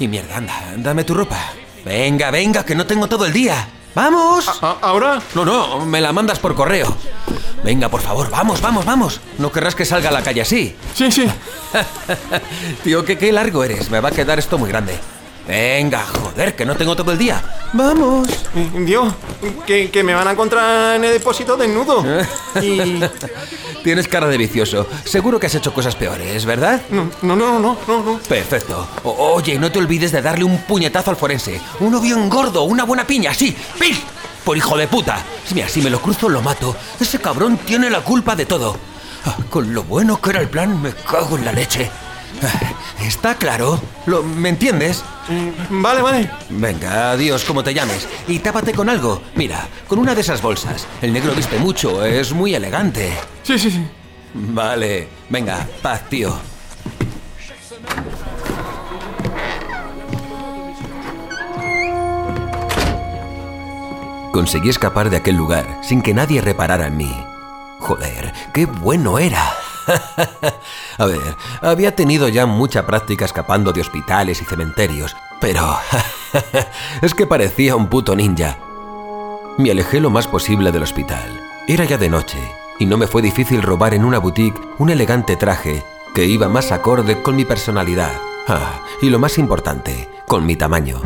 Y mierda, anda, dame tu ropa. Venga, venga, que no tengo todo el día. ¡Vamos! A- ¿Ahora? No, no, me la mandas por correo. Venga, por favor, vamos, vamos, vamos. No querrás que salga a la calle así. Sí, sí. Tío, que qué largo eres. Me va a quedar esto muy grande. Venga, joder, que no tengo todo el día. Vamos. Dios, que, que me van a encontrar en el depósito desnudo. Y. Tienes cara de vicioso. Seguro que has hecho cosas peores, ¿verdad? No, no, no, no, no, no. Perfecto. O- oye, no te olvides de darle un puñetazo al forense. Uno bien gordo, una buena piña, sí. ¡Pim! Por hijo de puta. Mira, si me lo cruzo, lo mato. Ese cabrón tiene la culpa de todo. Ah, Con lo bueno que era el plan, me cago en la leche. ¿Está claro? ¿Lo, ¿Me entiendes? Vale, vale. Venga, adiós, como te llames. Y tápate con algo. Mira, con una de esas bolsas. El negro viste mucho, es muy elegante. Sí, sí, sí. Vale, venga, paz, tío. Conseguí escapar de aquel lugar sin que nadie reparara en mí. Joder, qué bueno era. A ver, había tenido ya mucha práctica escapando de hospitales y cementerios, pero es que parecía un puto ninja. Me alejé lo más posible del hospital. Era ya de noche y no me fue difícil robar en una boutique un elegante traje que iba más acorde con mi personalidad. Ah, y lo más importante, con mi tamaño.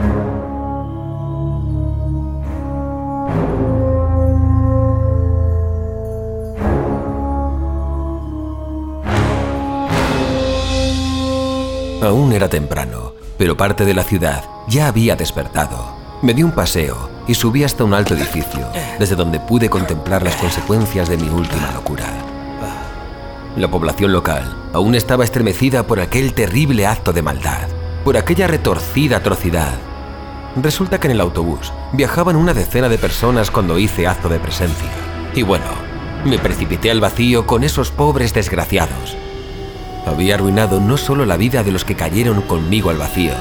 Aún era temprano, pero parte de la ciudad ya había despertado. Me di un paseo y subí hasta un alto edificio, desde donde pude contemplar las consecuencias de mi última locura. La población local aún estaba estremecida por aquel terrible acto de maldad, por aquella retorcida atrocidad. Resulta que en el autobús viajaban una decena de personas cuando hice acto de presencia. Y bueno, me precipité al vacío con esos pobres desgraciados había arruinado no solo la vida de los que cayeron conmigo al vacío,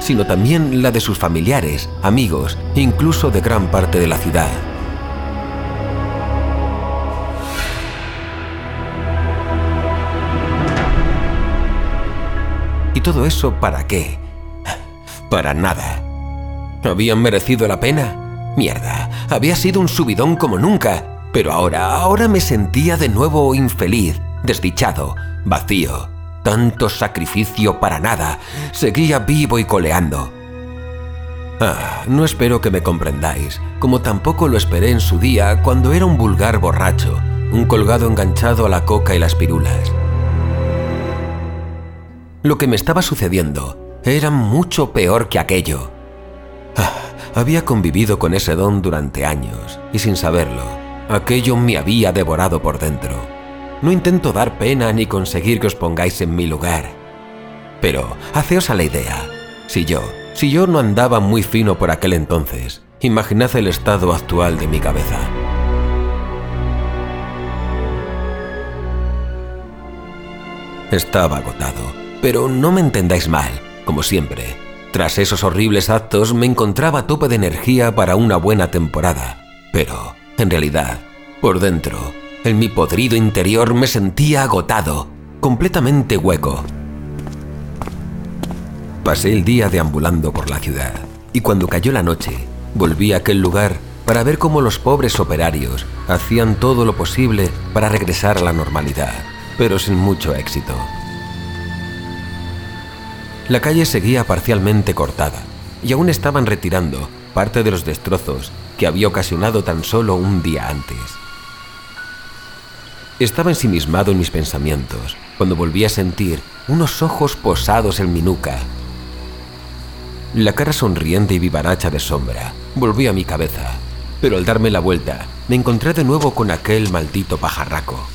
sino también la de sus familiares, amigos, incluso de gran parte de la ciudad. ¿Y todo eso para qué? Para nada. ¿Habían merecido la pena? Mierda, había sido un subidón como nunca, pero ahora, ahora me sentía de nuevo infeliz, desdichado, vacío. Tanto sacrificio para nada. Seguía vivo y coleando. Ah, no espero que me comprendáis, como tampoco lo esperé en su día cuando era un vulgar borracho, un colgado enganchado a la coca y las pirulas. Lo que me estaba sucediendo era mucho peor que aquello. Ah, había convivido con ese don durante años y sin saberlo, aquello me había devorado por dentro. No intento dar pena ni conseguir que os pongáis en mi lugar. Pero haceos a la idea. Si yo, si yo no andaba muy fino por aquel entonces, imaginad el estado actual de mi cabeza. Estaba agotado, pero no me entendáis mal, como siempre. Tras esos horribles actos me encontraba tope de energía para una buena temporada, pero, en realidad, por dentro, en mi podrido interior me sentía agotado, completamente hueco. Pasé el día deambulando por la ciudad, y cuando cayó la noche, volví a aquel lugar para ver cómo los pobres operarios hacían todo lo posible para regresar a la normalidad, pero sin mucho éxito. La calle seguía parcialmente cortada y aún estaban retirando parte de los destrozos que había ocasionado tan solo un día antes. Estaba ensimismado en mis pensamientos cuando volví a sentir unos ojos posados en mi nuca. La cara sonriente y vivaracha de sombra volvió a mi cabeza, pero al darme la vuelta me encontré de nuevo con aquel maldito pajarraco.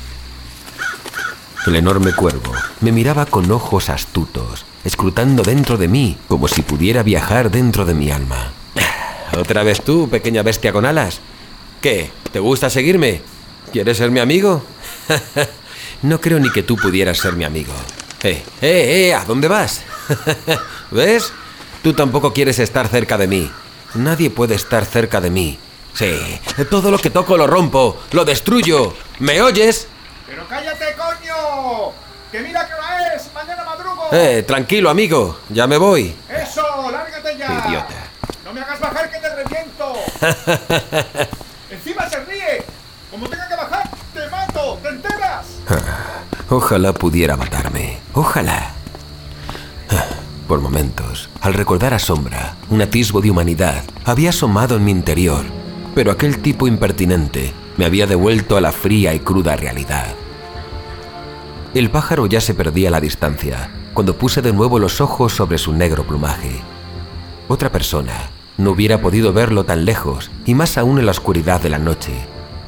El enorme cuervo me miraba con ojos astutos, escrutando dentro de mí como si pudiera viajar dentro de mi alma. ¿Otra vez tú, pequeña bestia con alas? ¿Qué? ¿Te gusta seguirme? ¿Quieres ser mi amigo? No creo ni que tú pudieras ser mi amigo. ¡Eh, eh, eh! ¿A dónde vas? ¿Ves? Tú tampoco quieres estar cerca de mí. Nadie puede estar cerca de mí. Sí, todo lo que toco lo rompo, lo destruyo. ¿Me oyes? ¡Pero cállate, coño! ¡Que mira qué hora es! ¡Mañana madrugo! Eh, tranquilo, amigo. Ya me voy. ¡Eso! ¡Lárgate ya! Idiota. ¡No me hagas bajar que te reviento! ¡Encima se ríe! ¡Como tenga que bajar, te mato! ¿Te enteras? Ojalá pudiera matarme. Ojalá. Por momentos, al recordar a Sombra, un atisbo de humanidad había asomado en mi interior, pero aquel tipo impertinente me había devuelto a la fría y cruda realidad. El pájaro ya se perdía a la distancia cuando puse de nuevo los ojos sobre su negro plumaje. Otra persona no hubiera podido verlo tan lejos y más aún en la oscuridad de la noche,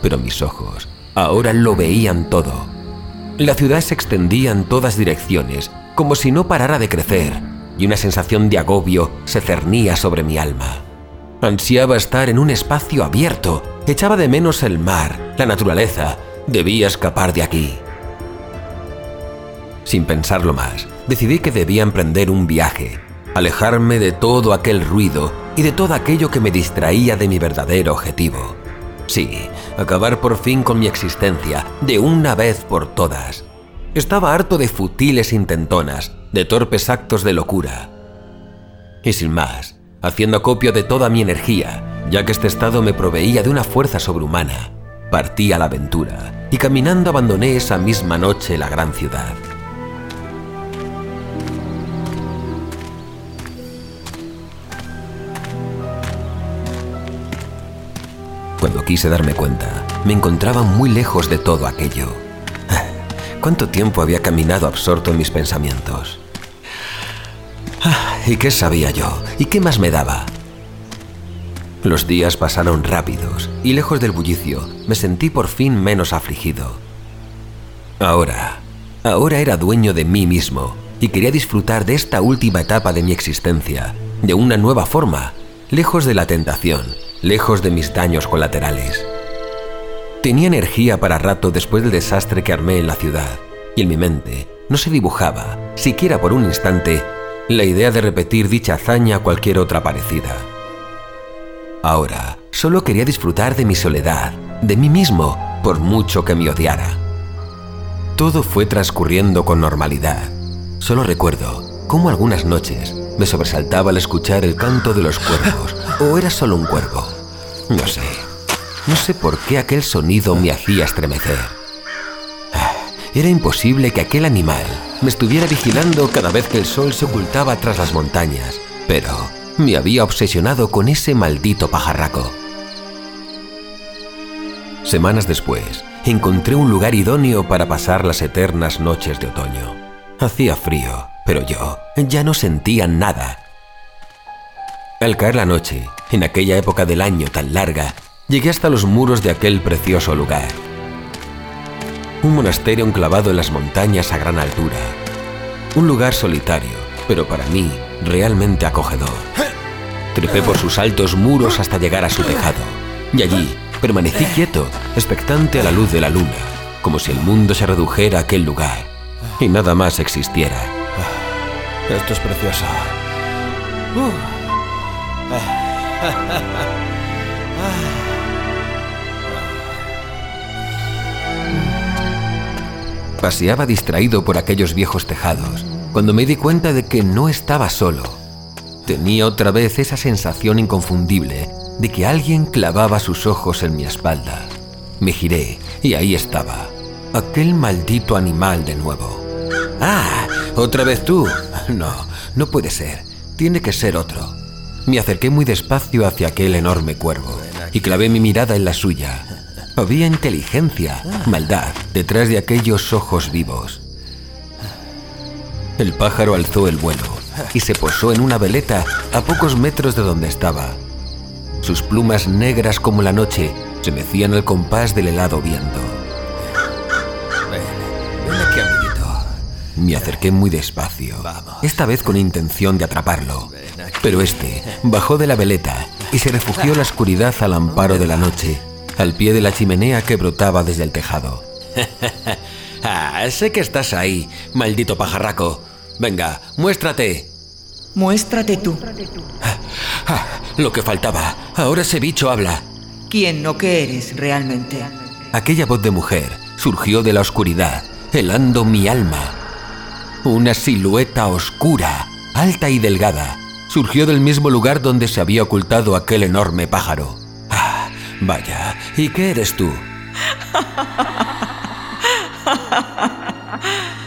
pero mis ojos ahora lo veían todo. La ciudad se extendía en todas direcciones, como si no parara de crecer, y una sensación de agobio se cernía sobre mi alma. Ansiaba estar en un espacio abierto, echaba de menos el mar, la naturaleza, debía escapar de aquí. Sin pensarlo más, decidí que debía emprender un viaje, alejarme de todo aquel ruido y de todo aquello que me distraía de mi verdadero objetivo. Sí, acabar por fin con mi existencia, de una vez por todas. Estaba harto de futiles intentonas, de torpes actos de locura. Y sin más, haciendo acopio de toda mi energía, ya que este estado me proveía de una fuerza sobrehumana, partí a la aventura y caminando abandoné esa misma noche la gran ciudad. Cuando quise darme cuenta, me encontraba muy lejos de todo aquello. ¿Cuánto tiempo había caminado absorto en mis pensamientos? ¿Y qué sabía yo? ¿Y qué más me daba? Los días pasaron rápidos y lejos del bullicio me sentí por fin menos afligido. Ahora, ahora era dueño de mí mismo y quería disfrutar de esta última etapa de mi existencia, de una nueva forma, lejos de la tentación, lejos de mis daños colaterales. Tenía energía para rato después del desastre que armé en la ciudad, y en mi mente no se dibujaba, siquiera por un instante, la idea de repetir dicha hazaña a cualquier otra parecida. Ahora solo quería disfrutar de mi soledad, de mí mismo, por mucho que me odiara. Todo fue transcurriendo con normalidad. Solo recuerdo cómo algunas noches me sobresaltaba al escuchar el canto de los cuervos, o era solo un cuervo. No sé, no sé por qué aquel sonido me hacía estremecer. Ah, Era imposible que aquel animal me estuviera vigilando cada vez que el sol se ocultaba tras las montañas, pero me había obsesionado con ese maldito pajarraco. Semanas después, encontré un lugar idóneo para pasar las eternas noches de otoño. Hacía frío, pero yo ya no sentía nada. Al caer la noche, en aquella época del año tan larga, llegué hasta los muros de aquel precioso lugar. Un monasterio enclavado en las montañas a gran altura. Un lugar solitario, pero para mí realmente acogedor. Trepé por sus altos muros hasta llegar a su tejado, y allí permanecí quieto, expectante a la luz de la luna, como si el mundo se redujera a aquel lugar y nada más existiera. Esto es precioso. Paseaba distraído por aquellos viejos tejados, cuando me di cuenta de que no estaba solo. Tenía otra vez esa sensación inconfundible de que alguien clavaba sus ojos en mi espalda. Me giré y ahí estaba, aquel maldito animal de nuevo. ¡Ah! ¿Otra vez tú? No, no puede ser. Tiene que ser otro. Me acerqué muy despacio hacia aquel enorme cuervo y clavé mi mirada en la suya. Había inteligencia, maldad, detrás de aquellos ojos vivos. El pájaro alzó el vuelo y se posó en una veleta a pocos metros de donde estaba. Sus plumas negras como la noche se mecían al compás del helado viento. Me acerqué muy despacio, esta vez con intención de atraparlo. Pero este bajó de la veleta y se refugió en la oscuridad al amparo de la noche, al pie de la chimenea que brotaba desde el tejado. ah, sé que estás ahí, maldito pajarraco. Venga, muéstrate. Muéstrate tú. Ah, lo que faltaba. Ahora ese bicho habla. ¿Quién no que eres realmente? Aquella voz de mujer surgió de la oscuridad, helando mi alma. Una silueta oscura, alta y delgada, surgió del mismo lugar donde se había ocultado aquel enorme pájaro. Ah, vaya, ¿y qué eres tú?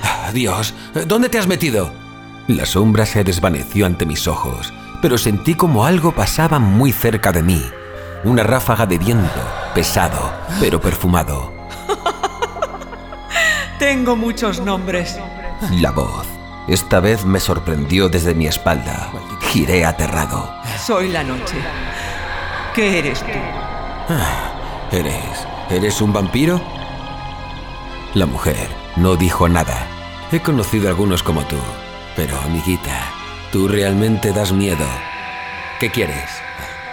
Ah, Dios, ¿dónde te has metido? La sombra se desvaneció ante mis ojos, pero sentí como algo pasaba muy cerca de mí. Una ráfaga de viento, pesado, pero perfumado. Tengo muchos nombres. La voz. Esta vez me sorprendió desde mi espalda. Giré aterrado. Soy la noche. ¿Qué eres tú? Ah, ¿Eres... ¿Eres un vampiro? La mujer no dijo nada. He conocido a algunos como tú, pero amiguita, tú realmente das miedo. ¿Qué quieres?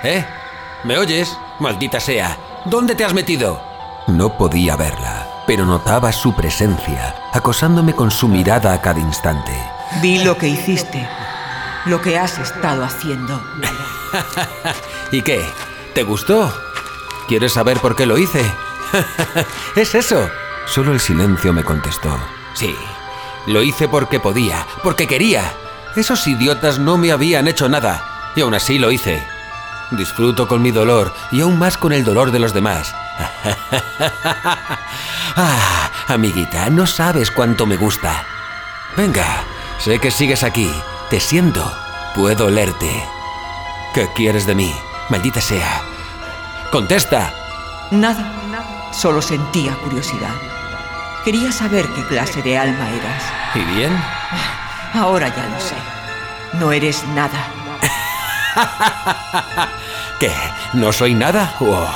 ¿Eh? ¿Me oyes? Maldita sea. ¿Dónde te has metido? No podía verla, pero notaba su presencia, acosándome con su mirada a cada instante. Di lo que hiciste. Lo que has estado haciendo. ¿Y qué? ¿Te gustó? ¿Quieres saber por qué lo hice? es eso. Solo el silencio me contestó. Sí, lo hice porque podía, porque quería. Esos idiotas no me habían hecho nada, y aún así lo hice. Disfruto con mi dolor y aún más con el dolor de los demás. ah, amiguita, no sabes cuánto me gusta. Venga, sé que sigues aquí. Te siento. Puedo olerte. ¿Qué quieres de mí? Maldita sea. Contesta. Nada. Solo sentía curiosidad. Quería saber qué clase de alma eras. ¿Y bien? Ahora ya lo sé. No eres nada. ¿Qué? ¿No soy nada? Oh,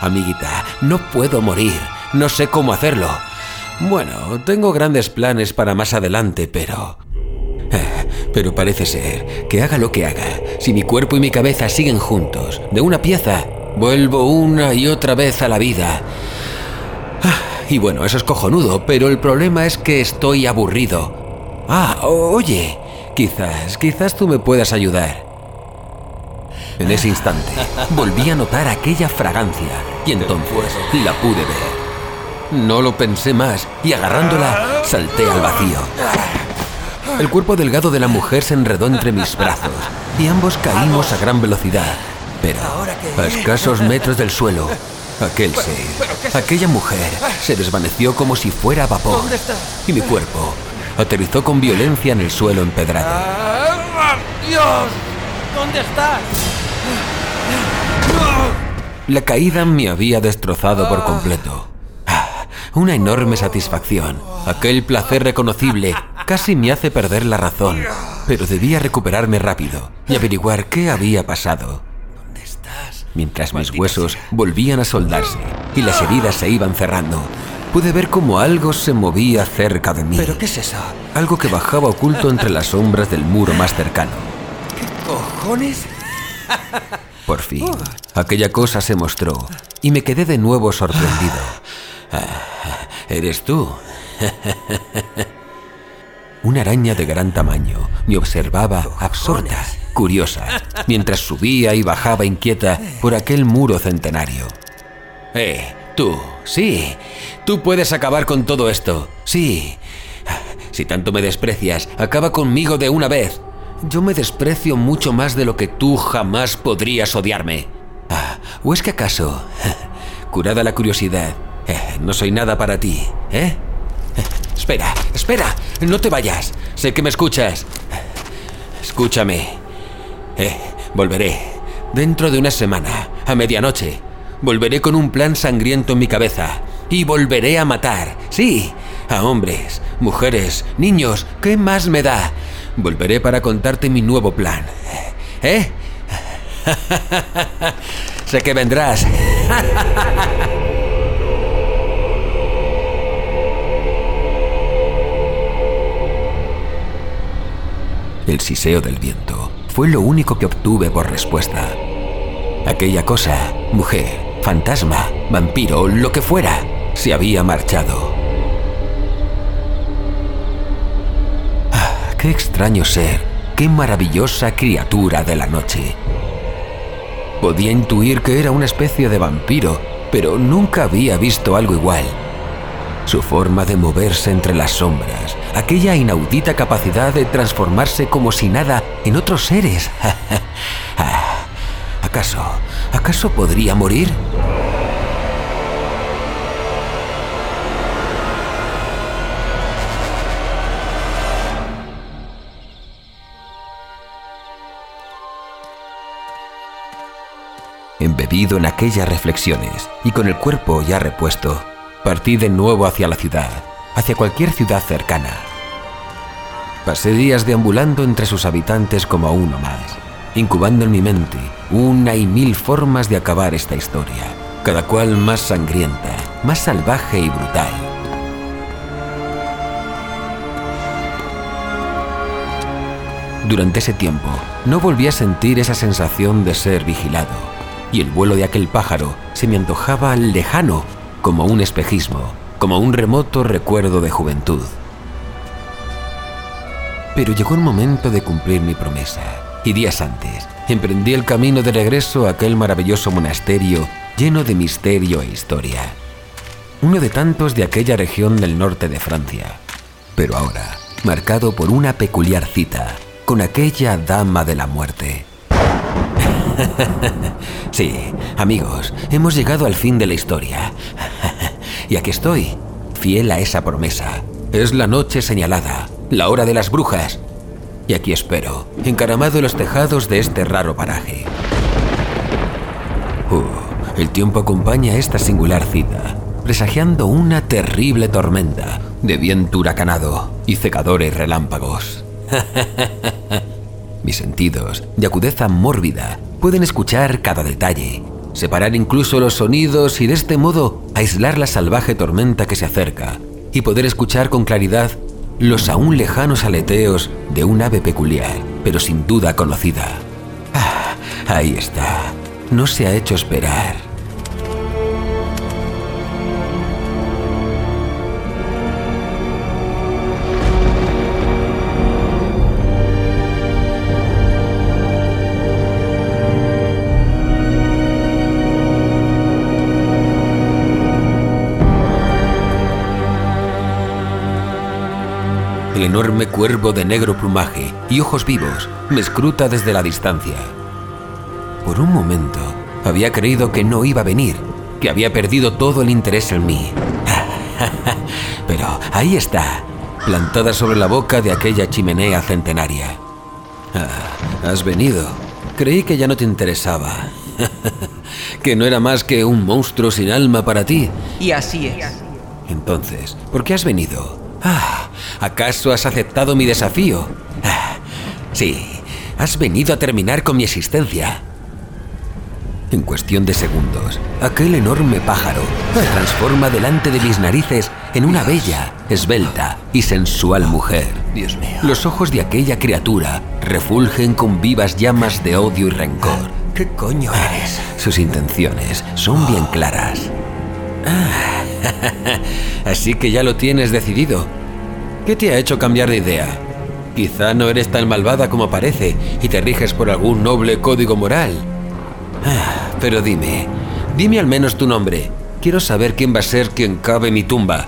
amiguita, no puedo morir. No sé cómo hacerlo. Bueno, tengo grandes planes para más adelante, pero... Eh, Pero parece ser que haga lo que haga, si mi cuerpo y mi cabeza siguen juntos, de una pieza, vuelvo una y otra vez a la vida. Ah, Y bueno, eso es cojonudo, pero el problema es que estoy aburrido. Ah, oye, quizás, quizás tú me puedas ayudar. En ese instante, volví a notar aquella fragancia y entonces la pude ver. No lo pensé más y agarrándola salté al vacío. El cuerpo delgado de la mujer se enredó entre mis brazos y ambos caímos a gran velocidad. Pero a escasos metros del suelo, aquel ser, aquella mujer, se desvaneció como si fuera vapor. Y mi cuerpo aterrizó con violencia en el suelo empedrado. ¡Dios! ¿Dónde estás? La caída me había destrozado por completo. Ah, Una enorme satisfacción, aquel placer reconocible, casi me hace perder la razón. Pero debía recuperarme rápido y averiguar qué había pasado. Mientras mis huesos volvían a soldarse y las heridas se iban cerrando, pude ver cómo algo se movía cerca de mí. ¿Pero qué es eso? Algo que bajaba oculto entre las sombras del muro más cercano. ¿Cojones? Por fin, aquella cosa se mostró y me quedé de nuevo sorprendido. Ah, ¿Eres tú? Una araña de gran tamaño me observaba absorta, curiosa, mientras subía y bajaba inquieta por aquel muro centenario. Eh, tú, sí, tú puedes acabar con todo esto, sí. Si tanto me desprecias, acaba conmigo de una vez. Yo me desprecio mucho más de lo que tú jamás podrías odiarme. Ah, ¿O es que acaso, curada la curiosidad, eh, no soy nada para ti, eh? Espera, espera, no te vayas. Sé que me escuchas. Escúchame. Eh, volveré. Dentro de una semana, a medianoche. Volveré con un plan sangriento en mi cabeza. Y volveré a matar. Sí, a hombres, mujeres, niños. ¿Qué más me da? Volveré para contarte mi nuevo plan. ¿Eh? sé que vendrás. El siseo del viento fue lo único que obtuve por respuesta. Aquella cosa, mujer, fantasma, vampiro, lo que fuera, se había marchado. Extraño ser, qué maravillosa criatura de la noche. Podía intuir que era una especie de vampiro, pero nunca había visto algo igual. Su forma de moverse entre las sombras, aquella inaudita capacidad de transformarse como si nada en otros seres. Ah, ¿Acaso, acaso podría morir? Embebido en aquellas reflexiones y con el cuerpo ya repuesto, partí de nuevo hacia la ciudad, hacia cualquier ciudad cercana. Pasé días deambulando entre sus habitantes como uno más, incubando en mi mente una y mil formas de acabar esta historia, cada cual más sangrienta, más salvaje y brutal. Durante ese tiempo, no volví a sentir esa sensación de ser vigilado, y el vuelo de aquel pájaro se me antojaba lejano, como un espejismo, como un remoto recuerdo de juventud. Pero llegó el momento de cumplir mi promesa, y días antes emprendí el camino de regreso a aquel maravilloso monasterio lleno de misterio e historia. Uno de tantos de aquella región del norte de Francia, pero ahora marcado por una peculiar cita con aquella dama de la muerte. sí, amigos, hemos llegado al fin de la historia. y aquí estoy, fiel a esa promesa. Es la noche señalada, la hora de las brujas. Y aquí espero, encaramado en los tejados de este raro paraje. Uh, el tiempo acompaña esta singular cita, presagiando una terrible tormenta de viento huracanado y secadores relámpagos. Mis sentidos, de agudeza mórbida, pueden escuchar cada detalle, separar incluso los sonidos y de este modo aislar la salvaje tormenta que se acerca y poder escuchar con claridad los aún lejanos aleteos de un ave peculiar, pero sin duda conocida. Ah, ahí está. No se ha hecho esperar. Enorme cuervo de negro plumaje y ojos vivos me escruta desde la distancia. Por un momento había creído que no iba a venir, que había perdido todo el interés en mí. Pero ahí está, plantada sobre la boca de aquella chimenea centenaria. Ah, has venido. Creí que ya no te interesaba. que no era más que un monstruo sin alma para ti. Y así es. Entonces, ¿por qué has venido? Ah, ¿acaso has aceptado mi desafío? Ah, sí, has venido a terminar con mi existencia. En cuestión de segundos, aquel enorme pájaro se transforma delante de mis narices en una bella, esbelta y sensual mujer. Dios mío. Los ojos de aquella criatura refulgen con vivas llamas de odio y rencor. ¿Qué coño eres? Sus intenciones son bien claras. Ah, Así que ya lo tienes decidido. ¿Qué te ha hecho cambiar de idea? Quizá no eres tan malvada como parece y te riges por algún noble código moral. Ah, Pero dime, dime al menos tu nombre. Quiero saber quién va a ser quien cabe mi tumba.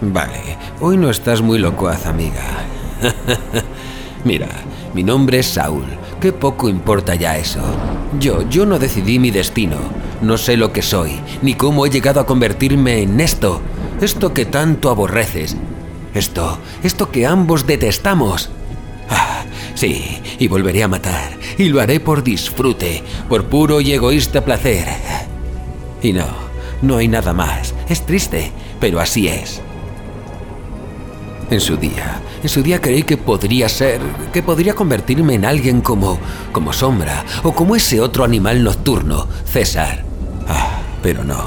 Vale, hoy no estás muy locuaz, amiga. Mira, mi nombre es Saúl. Qué poco importa ya eso. Yo, yo no decidí mi destino. No sé lo que soy, ni cómo he llegado a convertirme en esto. Esto que tanto aborreces. Esto, esto que ambos detestamos. Ah, sí, y volveré a matar. Y lo haré por disfrute, por puro y egoísta placer. Y no, no hay nada más. Es triste, pero así es. En su día, en su día creí que podría ser, que podría convertirme en alguien como, como Sombra o como ese otro animal nocturno, César. Ah, pero no,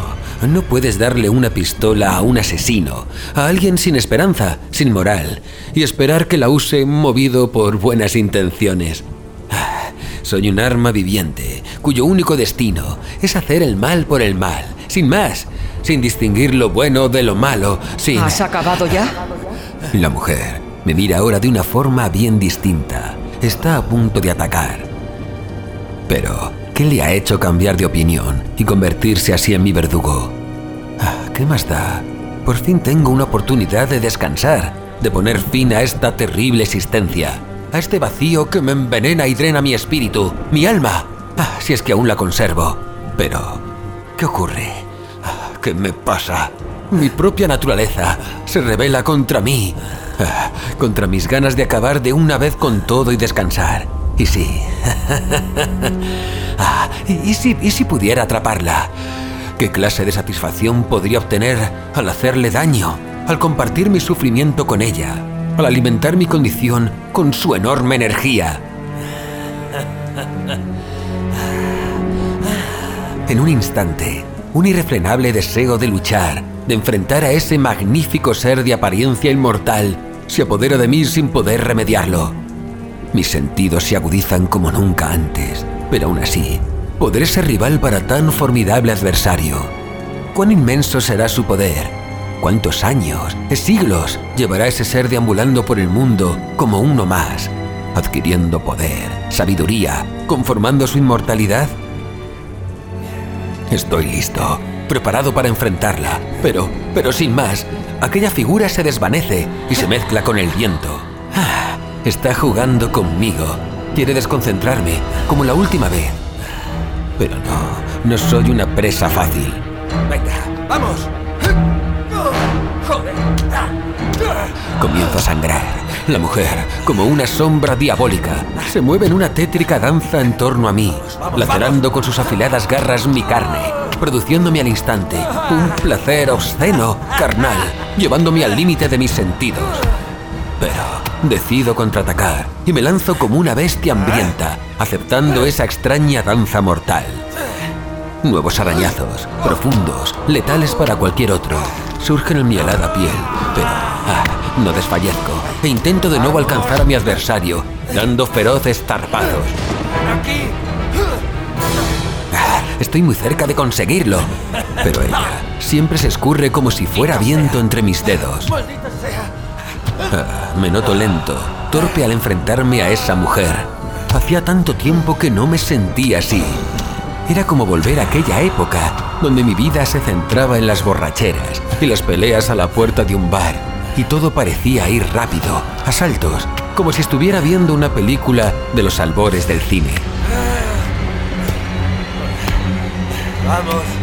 no puedes darle una pistola a un asesino, a alguien sin esperanza, sin moral, y esperar que la use movido por buenas intenciones. Ah, soy un arma viviente, cuyo único destino es hacer el mal por el mal, sin más, sin distinguir lo bueno de lo malo, sin... ¿Has acabado ya? La mujer me mira ahora de una forma bien distinta. Está a punto de atacar. Pero, ¿qué le ha hecho cambiar de opinión y convertirse así en mi verdugo? Ah, ¿Qué más da? Por fin tengo una oportunidad de descansar, de poner fin a esta terrible existencia, a este vacío que me envenena y drena mi espíritu, mi alma. Ah, si es que aún la conservo. Pero, ¿qué ocurre? Ah, ¿Qué me pasa? Mi propia naturaleza se revela contra mí, ah, contra mis ganas de acabar de una vez con todo y descansar. Y sí. Ah, ¿y, y si, ¿Y si pudiera atraparla? ¿Qué clase de satisfacción podría obtener al hacerle daño, al compartir mi sufrimiento con ella, al alimentar mi condición con su enorme energía? En un instante, un irrefrenable deseo de luchar, de enfrentar a ese magnífico ser de apariencia inmortal, se apodera de mí sin poder remediarlo. Mis sentidos se agudizan como nunca antes, pero aún así, podré ser rival para tan formidable adversario. ¿Cuán inmenso será su poder? ¿Cuántos años, siglos, llevará ese ser deambulando por el mundo como uno más, adquiriendo poder, sabiduría, conformando su inmortalidad? Estoy listo, preparado para enfrentarla, pero, pero sin más, aquella figura se desvanece y se mezcla con el viento. Ah, está jugando conmigo. Quiere desconcentrarme, como la última vez. Pero no, no soy una presa fácil. Venga, vamos. Joder. Comienza a sangrar. La mujer, como una sombra diabólica, se mueve en una tétrica danza en torno a mí, lacerando con sus afiladas garras mi carne, produciéndome al instante un placer obsceno, carnal, llevándome al límite de mis sentidos. Pero decido contraatacar y me lanzo como una bestia hambrienta, aceptando esa extraña danza mortal. Nuevos arañazos, profundos, letales para cualquier otro, surgen en mi helada piel, pero ah, no desfallezco e intento de nuevo alcanzar a mi adversario, dando feroces tarpazos. Aquí. Ah, estoy muy cerca de conseguirlo, pero ella siempre se escurre como si fuera viento entre mis dedos. Me noto lento, torpe al enfrentarme a esa mujer. Hacía tanto tiempo que no me sentía así. Era como volver a aquella época donde mi vida se centraba en las borracheras y las peleas a la puerta de un bar. y todo parecía ir rápido, a saltos, como si estuviera viendo una película de los albores del cine. Vamos.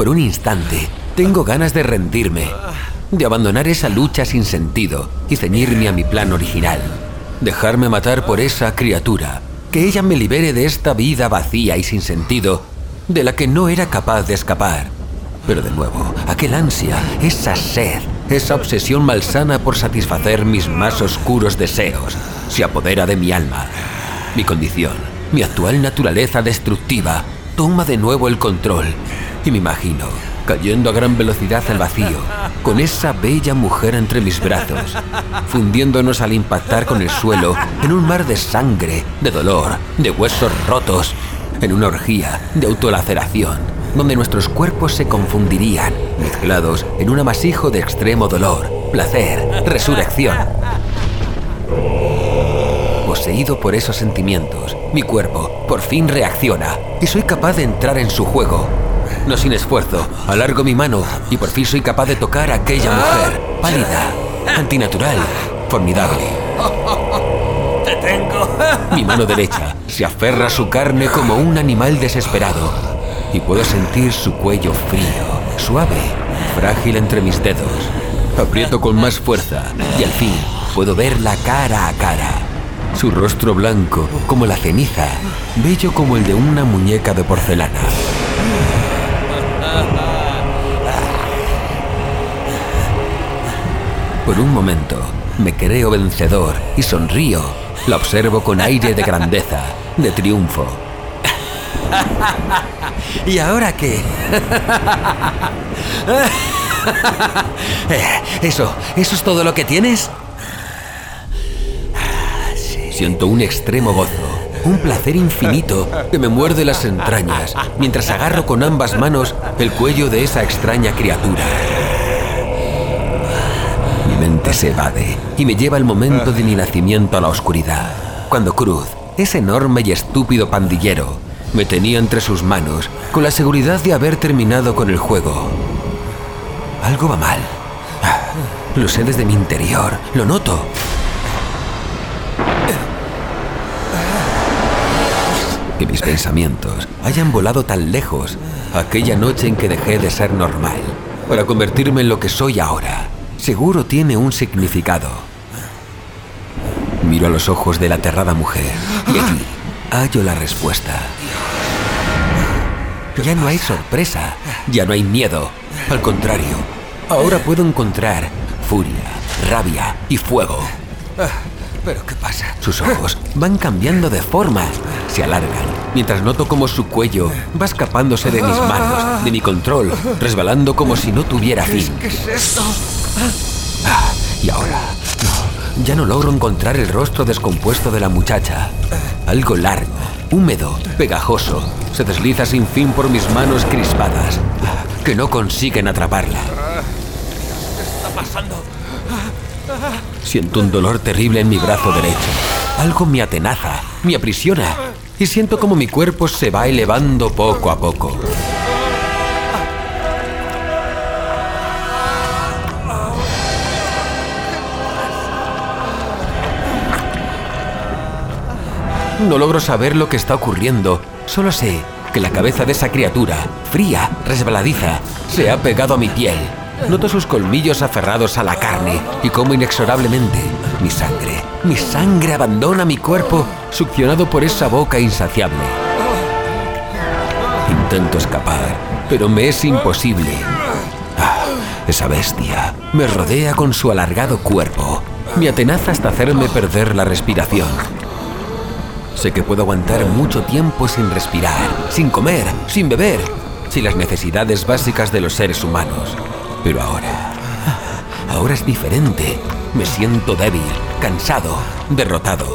Por un instante, tengo ganas de rendirme, de abandonar esa lucha sin sentido y ceñirme a mi plan original. Dejarme matar por esa criatura, que ella me libere de esta vida vacía y sin sentido, de la que no era capaz de escapar. Pero de nuevo, aquel ansia, esa sed, esa obsesión malsana por satisfacer mis más oscuros deseos, se apodera de mi alma. Mi condición, mi actual naturaleza destructiva, toma de nuevo el control y me imagino cayendo a gran velocidad al vacío, con esa bella mujer entre mis brazos, fundiéndonos al impactar con el suelo en un mar de sangre, de dolor, de huesos rotos, en una orgía de autolaceración, donde nuestros cuerpos se confundirían, mezclados en un amasijo de extremo dolor, placer, resurrección. Poseído por esos sentimientos, mi cuerpo por fin reacciona y soy capaz de entrar en su juego. Sin esfuerzo, alargo mi mano y por fin soy capaz de tocar a aquella mujer, pálida, antinatural, formidable. Te tengo. Mi mano derecha se aferra a su carne como un animal desesperado y puedo sentir su cuello frío, suave, frágil entre mis dedos. Aprieto con más fuerza y al fin puedo verla cara a cara. Su rostro blanco como la ceniza, bello como el de una muñeca de porcelana. Por un momento me creo vencedor y sonrío. La observo con aire de grandeza, de triunfo. ¿Y ahora qué? Eh, ¿Eso, eso es todo lo que tienes? Siento un extremo gozo, un placer infinito que me muerde las entrañas mientras agarro con ambas manos el cuello de esa extraña criatura. Mi mente se evade y me lleva el momento de mi nacimiento a la oscuridad, cuando Cruz, ese enorme y estúpido pandillero, me tenía entre sus manos con la seguridad de haber terminado con el juego. Algo va mal. Lo sé desde mi interior, lo noto. Que mis pensamientos hayan volado tan lejos aquella noche en que dejé de ser normal para convertirme en lo que soy ahora. Seguro tiene un significado. Miro a los ojos de la aterrada mujer y aquí hallo la respuesta. Ya no hay sorpresa, ya no hay miedo. Al contrario, ahora puedo encontrar furia, rabia y fuego. ¿Pero qué pasa? Sus ojos van cambiando de forma, se alargan, mientras noto como su cuello va escapándose de mis manos, de mi control, resbalando como si no tuviera fin. ¿Qué es esto? Ah, y ahora, no, ya no logro encontrar el rostro descompuesto de la muchacha. Algo largo, húmedo, pegajoso, se desliza sin fin por mis manos crispadas, que no consiguen atraparla. Siento un dolor terrible en mi brazo derecho. Algo me atenaza, me aprisiona, y siento como mi cuerpo se va elevando poco a poco. No logro saber lo que está ocurriendo, solo sé que la cabeza de esa criatura, fría, resbaladiza, se ha pegado a mi piel. Noto sus colmillos aferrados a la carne y cómo inexorablemente mi sangre, mi sangre abandona mi cuerpo succionado por esa boca insaciable. Intento escapar, pero me es imposible. Ah, esa bestia me rodea con su alargado cuerpo, me atenaza hasta hacerme perder la respiración. Sé que puedo aguantar mucho tiempo sin respirar, sin comer, sin beber, sin las necesidades básicas de los seres humanos. Pero ahora, ahora es diferente. Me siento débil, cansado, derrotado.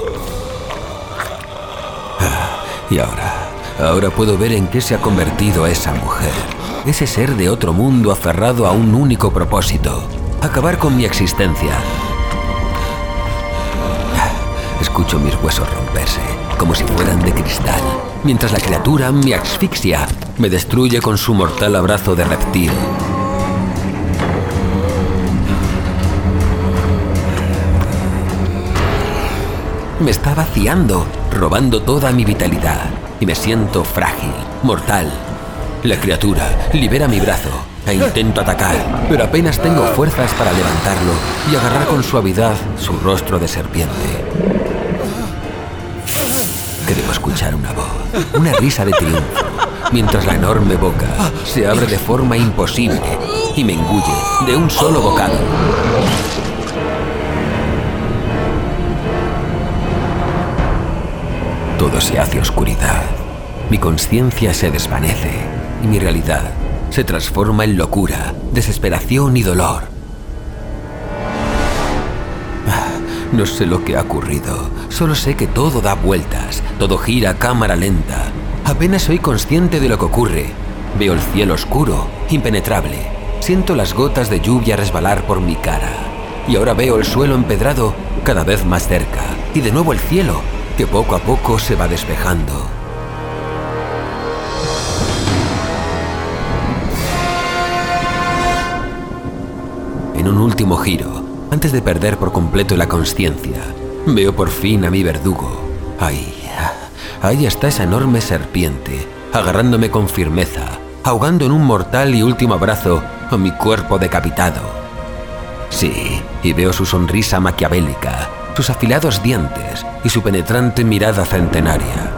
Ah, Y ahora, ahora puedo ver en qué se ha convertido esa mujer. Ese ser de otro mundo aferrado a un único propósito. Acabar con mi existencia. Escucho mis huesos romperse, como si fueran de cristal, mientras la criatura me asfixia, me destruye con su mortal abrazo de reptil. Me está vaciando, robando toda mi vitalidad, y me siento frágil, mortal. La criatura libera mi brazo e intento atacar, pero apenas tengo fuerzas para levantarlo y agarrar con suavidad su rostro de serpiente. Creo escuchar una voz, una risa de triunfo, mientras la enorme boca se abre de forma imposible y me engulle de un solo bocado. Todo se hace oscuridad. Mi conciencia se desvanece y mi realidad se transforma en locura, desesperación y dolor. No sé lo que ha ocurrido, solo sé que todo da vueltas, todo gira a cámara lenta. Apenas soy consciente de lo que ocurre. Veo el cielo oscuro, impenetrable. Siento las gotas de lluvia resbalar por mi cara. Y ahora veo el suelo empedrado cada vez más cerca. Y de nuevo el cielo, que poco a poco se va despejando. En un último giro, antes de perder por completo la conciencia, veo por fin a mi verdugo. Ahí, ahí está esa enorme serpiente, agarrándome con firmeza, ahogando en un mortal y último abrazo a mi cuerpo decapitado. Sí, y veo su sonrisa maquiavélica, sus afilados dientes y su penetrante mirada centenaria.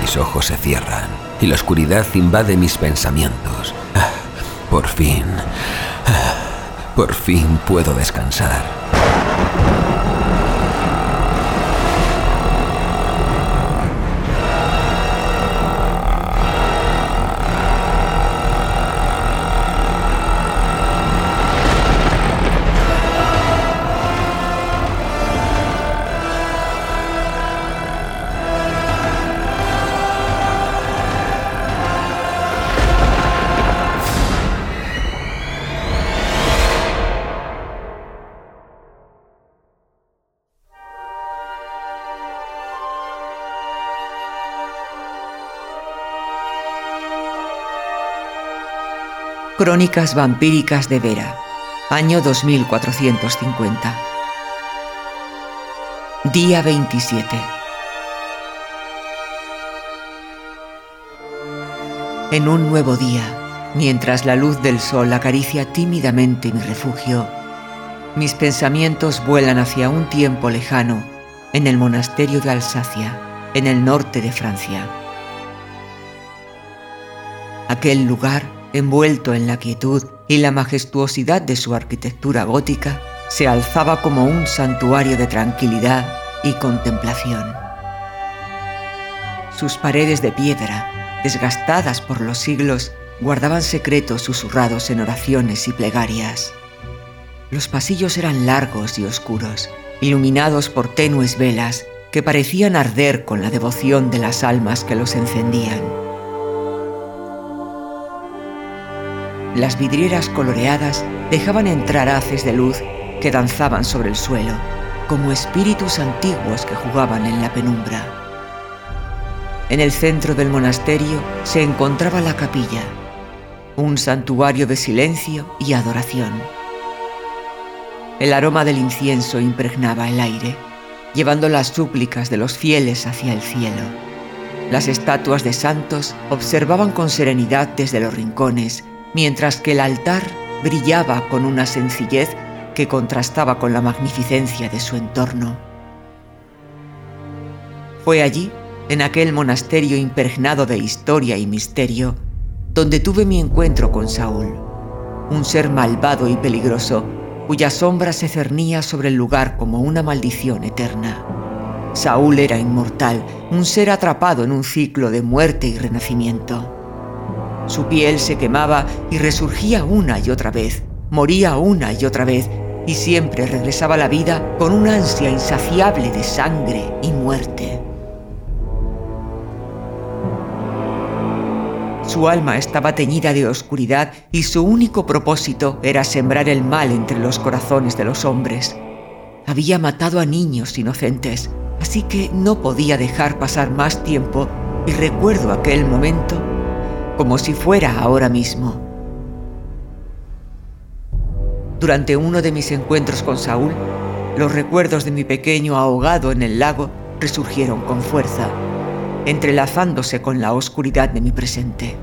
Mis ojos se cierran y la oscuridad invade mis pensamientos. Ah, Por fin, ah, por fin puedo descansar. Crónicas vampíricas de Vera, año 2450. Día 27. En un nuevo día, mientras la luz del sol acaricia tímidamente mi refugio, mis pensamientos vuelan hacia un tiempo lejano en el monasterio de Alsacia, en el norte de Francia. Aquel lugar, envuelto en la quietud y la majestuosidad de su arquitectura gótica, se alzaba como un santuario de tranquilidad y contemplación. Sus paredes de piedra, desgastadas por los siglos, guardaban secretos susurrados en oraciones y plegarias. Los pasillos eran largos y oscuros, iluminados por tenues velas que parecían arder con la devoción de las almas que los encendían. Las vidrieras coloreadas dejaban entrar haces de luz que danzaban sobre el suelo, como espíritus antiguos que jugaban en la penumbra. En el centro del monasterio se encontraba la capilla, un santuario de silencio y adoración. El aroma del incienso impregnaba el aire, llevando las súplicas de los fieles hacia el cielo. Las estatuas de santos observaban con serenidad desde los rincones mientras que el altar brillaba con una sencillez que contrastaba con la magnificencia de su entorno. Fue allí, en aquel monasterio impregnado de historia y misterio, donde tuve mi encuentro con Saúl, un ser malvado y peligroso cuya sombra se cernía sobre el lugar como una maldición eterna. Saúl era inmortal, un ser atrapado en un ciclo de muerte y renacimiento. Su piel se quemaba y resurgía una y otra vez, moría una y otra vez, y siempre regresaba a la vida con una ansia insaciable de sangre y muerte. Su alma estaba teñida de oscuridad y su único propósito era sembrar el mal entre los corazones de los hombres. Había matado a niños inocentes, así que no podía dejar pasar más tiempo y recuerdo aquel momento como si fuera ahora mismo. Durante uno de mis encuentros con Saúl, los recuerdos de mi pequeño ahogado en el lago resurgieron con fuerza, entrelazándose con la oscuridad de mi presente.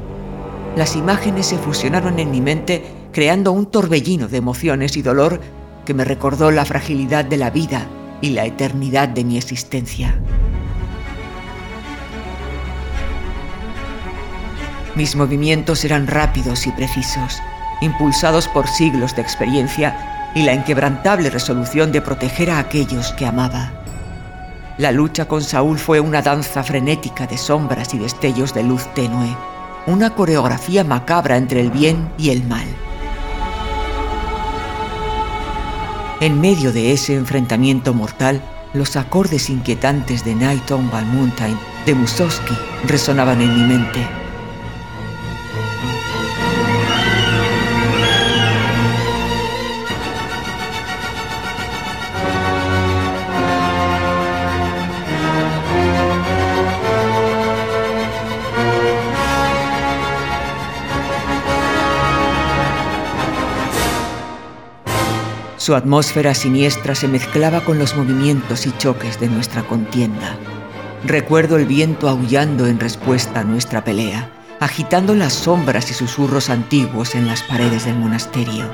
Las imágenes se fusionaron en mi mente creando un torbellino de emociones y dolor que me recordó la fragilidad de la vida y la eternidad de mi existencia. Mis movimientos eran rápidos y precisos, impulsados por siglos de experiencia y la inquebrantable resolución de proteger a aquellos que amaba. La lucha con Saúl fue una danza frenética de sombras y destellos de luz tenue, una coreografía macabra entre el bien y el mal. En medio de ese enfrentamiento mortal, los acordes inquietantes de Night on Mountain de Mussorgsky resonaban en mi mente. Su atmósfera siniestra se mezclaba con los movimientos y choques de nuestra contienda. Recuerdo el viento aullando en respuesta a nuestra pelea, agitando las sombras y susurros antiguos en las paredes del monasterio.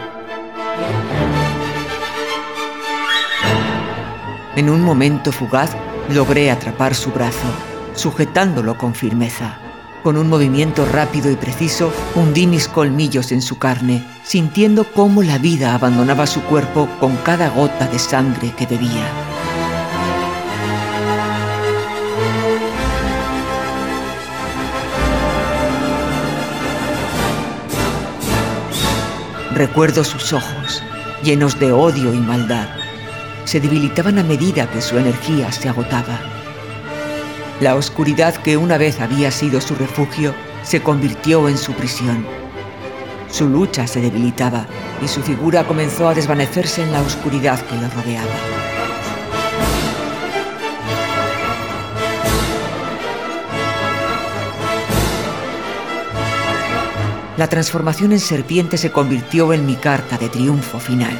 En un momento fugaz logré atrapar su brazo, sujetándolo con firmeza. Con un movimiento rápido y preciso, hundí mis colmillos en su carne, sintiendo cómo la vida abandonaba su cuerpo con cada gota de sangre que bebía. Recuerdo sus ojos, llenos de odio y maldad. Se debilitaban a medida que su energía se agotaba. La oscuridad que una vez había sido su refugio se convirtió en su prisión. Su lucha se debilitaba y su figura comenzó a desvanecerse en la oscuridad que lo rodeaba. La transformación en serpiente se convirtió en mi carta de triunfo final.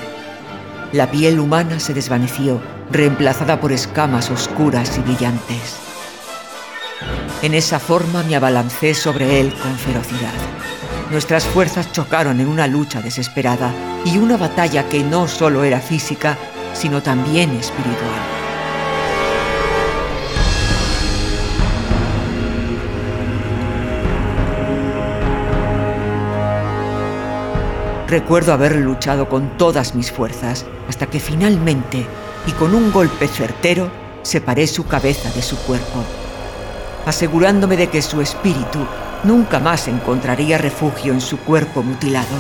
La piel humana se desvaneció, reemplazada por escamas oscuras y brillantes. En esa forma me abalancé sobre él con ferocidad. Nuestras fuerzas chocaron en una lucha desesperada y una batalla que no solo era física, sino también espiritual. Recuerdo haber luchado con todas mis fuerzas hasta que finalmente, y con un golpe certero, separé su cabeza de su cuerpo asegurándome de que su espíritu nunca más encontraría refugio en su cuerpo mutilado.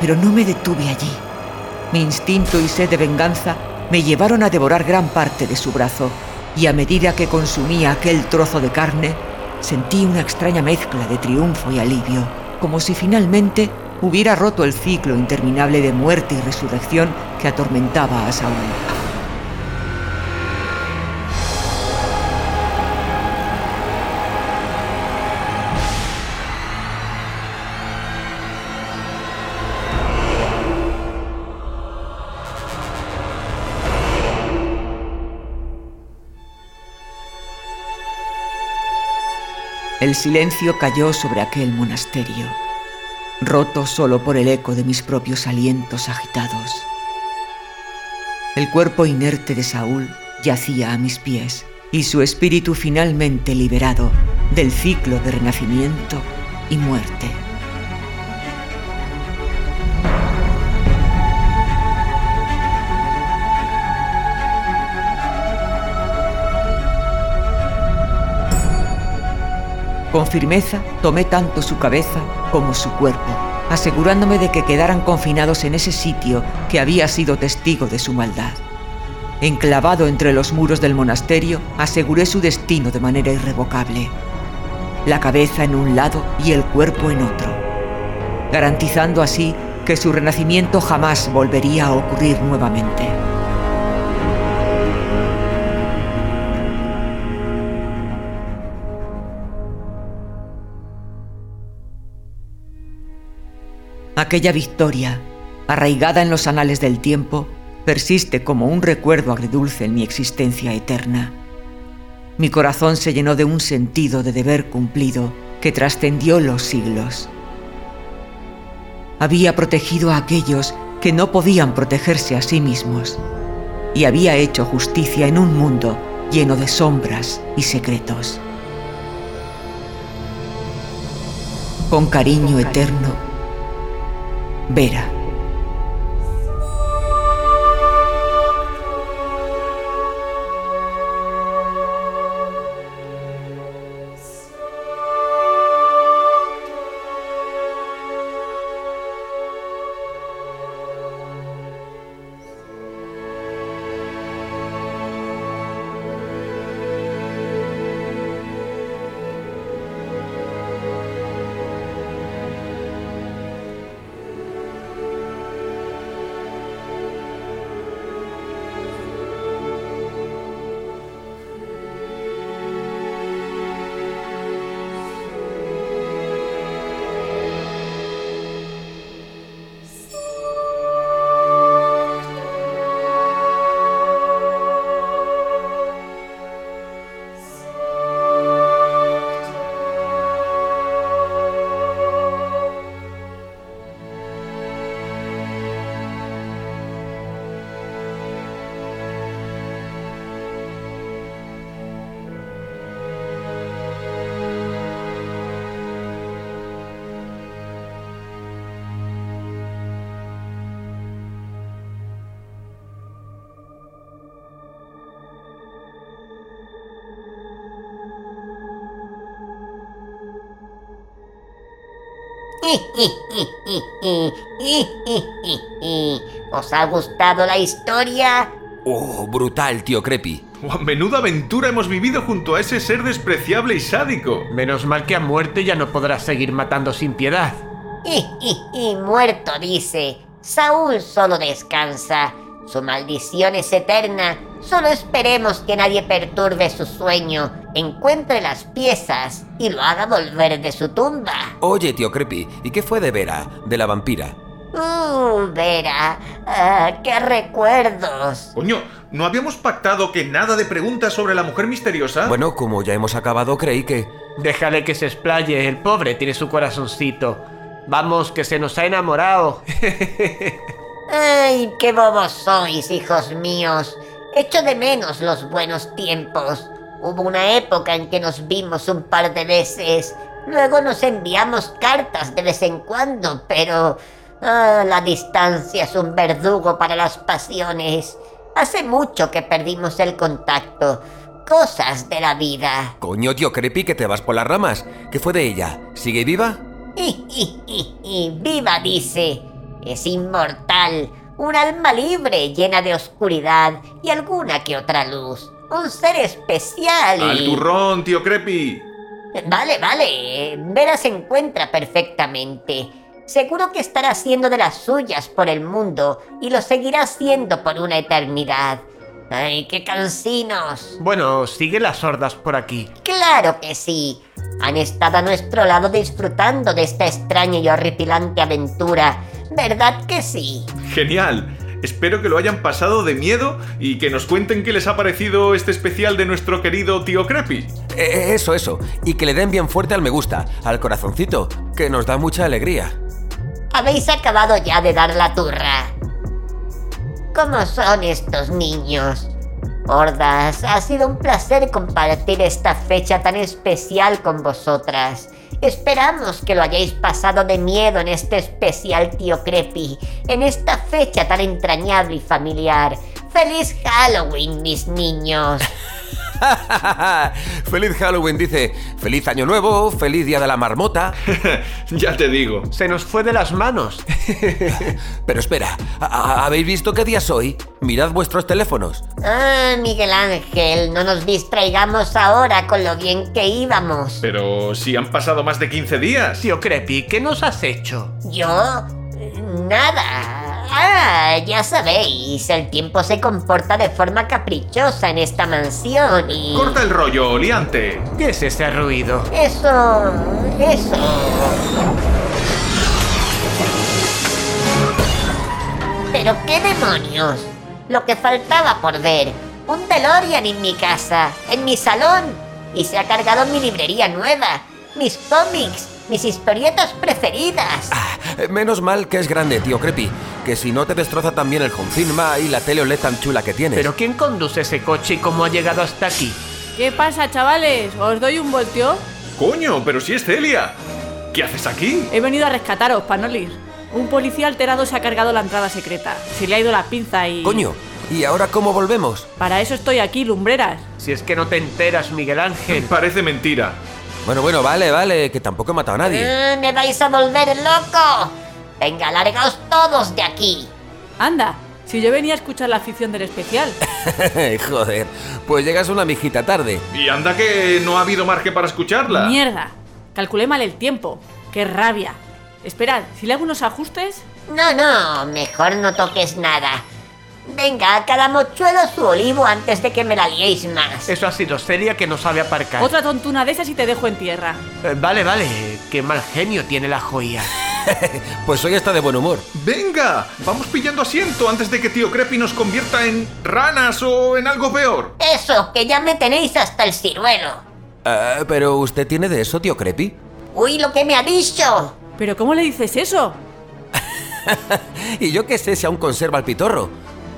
Pero no me detuve allí. Mi instinto y sed de venganza me llevaron a devorar gran parte de su brazo, y a medida que consumía aquel trozo de carne, sentí una extraña mezcla de triunfo y alivio, como si finalmente hubiera roto el ciclo interminable de muerte y resurrección que atormentaba a Saúl. El silencio cayó sobre aquel monasterio, roto solo por el eco de mis propios alientos agitados. El cuerpo inerte de Saúl yacía a mis pies y su espíritu finalmente liberado del ciclo de renacimiento y muerte. Con firmeza tomé tanto su cabeza como su cuerpo, asegurándome de que quedaran confinados en ese sitio que había sido testigo de su maldad. Enclavado entre los muros del monasterio, aseguré su destino de manera irrevocable. la cabeza en un lado y el cuerpo en otro, garantizando así que su renacimiento jamás volvería a ocurrir nuevamente. Aquella victoria, arraigada en los anales del tiempo, persiste como un recuerdo agridulce en mi existencia eterna. Mi corazón se llenó de un sentido de deber cumplido que trascendió los siglos. Había protegido a aquellos que no podían protegerse a sí mismos y había hecho justicia en un mundo lleno de sombras y secretos. Con cariño eterno, Vera. ¿Os ha gustado la historia? Oh, brutal, tío Crepi. Oh, menuda aventura hemos vivido junto a ese ser despreciable y sádico. Menos mal que a muerte ya no podrás seguir matando sin piedad. Y muerto, dice. Saúl solo descansa. Su maldición es eterna. Solo esperemos que nadie perturbe su sueño, encuentre las piezas y lo haga volver de su tumba. Oye, tío Creepy, ¿y qué fue de Vera, de la vampira? Uh, Vera, ah, qué recuerdos. Coño, ¿no habíamos pactado que nada de preguntas sobre la mujer misteriosa? Bueno, como ya hemos acabado, creí que... Déjale que se explaye, el pobre tiene su corazoncito. Vamos, que se nos ha enamorado. Ay, qué bobos sois, hijos míos. Echo de menos los buenos tiempos. Hubo una época en que nos vimos un par de veces. Luego nos enviamos cartas de vez en cuando, pero... Ah, la distancia es un verdugo para las pasiones. Hace mucho que perdimos el contacto. Cosas de la vida. Coño, tío Creepy, que te vas por las ramas. ¿Qué fue de ella? ¿Sigue viva? viva, dice. Es inmortal, un alma libre llena de oscuridad y alguna que otra luz. Un ser especial y... ¡Al turrón, tío Crepi! Vale, vale. Vera se encuentra perfectamente. Seguro que estará haciendo de las suyas por el mundo y lo seguirá haciendo por una eternidad. ¡Ay, qué cansinos! Bueno, sigue las sordas por aquí. ¡Claro que sí! Han estado a nuestro lado disfrutando de esta extraña y horripilante aventura ¿Verdad que sí? Genial. Espero que lo hayan pasado de miedo y que nos cuenten qué les ha parecido este especial de nuestro querido tío Creepy. Eh, eso, eso. Y que le den bien fuerte al me gusta, al corazoncito, que nos da mucha alegría. Habéis acabado ya de dar la turra. ¿Cómo son estos niños? Hordas, ha sido un placer compartir esta fecha tan especial con vosotras. Esperamos que lo hayáis pasado de miedo en este especial tío Creepy, en esta fecha tan entrañable y familiar. ¡Feliz Halloween, mis niños! feliz Halloween, dice. Feliz Año Nuevo, feliz Día de la Marmota. ya te digo. Se nos fue de las manos. Pero espera, ¿ha- ha- ¿habéis visto qué día es hoy? Mirad vuestros teléfonos. Ah, Miguel Ángel, no nos distraigamos ahora con lo bien que íbamos. Pero si han pasado más de 15 días. Tío Crepi, ¿qué nos has hecho? ¿Yo? Nada. Ah, ya sabéis, el tiempo se comporta de forma caprichosa en esta mansión y... Corta el rollo, liante. ¿Qué es ese ruido? Eso... eso... ¿Pero qué demonios? Lo que faltaba por ver. Un DeLorean en mi casa, en mi salón. Y se ha cargado mi librería nueva. Mis cómics, mis historietas preferidas. Eh, Menos mal que es grande, tío Crepi. Que si no te destroza también el home cinema y la tele OLED tan chula que tienes. ¿Pero quién conduce ese coche y cómo ha llegado hasta aquí? ¿Qué pasa, chavales? ¿Os doy un voltio? Coño, pero si es Celia. ¿Qué haces aquí? He venido a rescataros, Panolis. Un policía alterado se ha cargado la entrada secreta. Se le ha ido la pinza y... Coño, ¿y ahora cómo volvemos? Para eso estoy aquí, lumbreras. Si es que no te enteras, Miguel Ángel. Parece mentira. Bueno, bueno, vale, vale, que tampoco he matado a nadie. Ah, ¡Me vais a volver loco! Venga, largaos todos de aquí. Anda, si yo venía a escuchar la afición del especial. Joder, pues llegas una mijita tarde. Y anda que no ha habido margen para escucharla. Mierda. Calculé mal el tiempo. ¡Qué rabia! Esperad, si le hago unos ajustes... No, no, mejor no toques nada. Venga, a cada mochuelo su olivo antes de que me la liéis más. Eso ha sido Celia que no sabe aparcar. Otra tontuna de esas y te dejo en tierra. Eh, vale, vale. Qué mal genio tiene la joya. Pues hoy está de buen humor. Venga, vamos pillando asiento antes de que tío Crepi nos convierta en ranas o en algo peor. Eso, que ya me tenéis hasta el ciruelo. Eh, Pero usted tiene de eso, tío Crepi. Uy, lo que me ha dicho. ¿Pero cómo le dices eso? y yo qué sé si aún conserva el pitorro.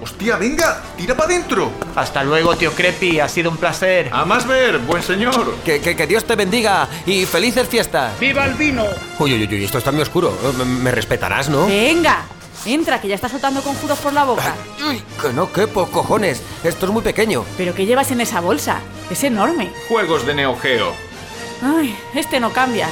Hostia, venga, tira para adentro. Hasta luego, tío Crepi. Ha sido un placer. A más ver, buen señor. Que, que- que Dios te bendiga y felices fiestas. ¡Viva el vino! Uy, uy, uy, esto está muy oscuro. Eh, Me, me respetarás, ¿no? Venga, entra, que ya está soltando conjuros por la boca. Uy, que no quepo, cojones. Esto es muy pequeño. ¿Pero qué llevas en esa bolsa? Es enorme. Juegos de Neo Geo. Ay, este no cambia.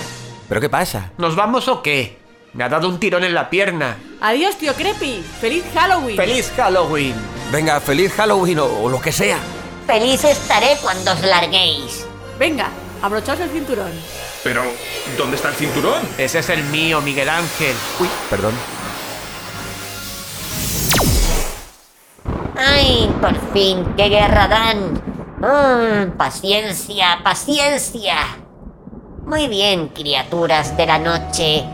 ¿Pero qué pasa? ¿Nos vamos o qué? Me ha dado un tirón en la pierna. Adiós, tío Crepi. ¡Feliz Halloween! ¡Feliz Halloween! Venga, feliz Halloween o, o lo que sea. Feliz estaré cuando os larguéis. Venga, abrochaos el cinturón. Pero, ¿dónde está el cinturón? Ese es el mío, Miguel Ángel. Uy, perdón. ¡Ay, por fin! ¡Qué guerra dan! Mm, paciencia, paciencia. Muy bien, criaturas de la noche.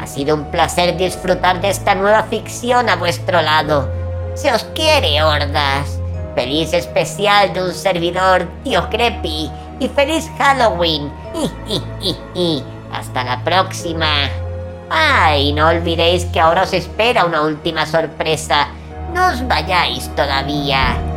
Ha sido un placer disfrutar de esta nueva ficción a vuestro lado. Se os quiere, hordas. Feliz especial de un servidor, tío Crepi. Y feliz Halloween. Hasta la próxima. Ay, no olvidéis que ahora os espera una última sorpresa. No os vayáis todavía.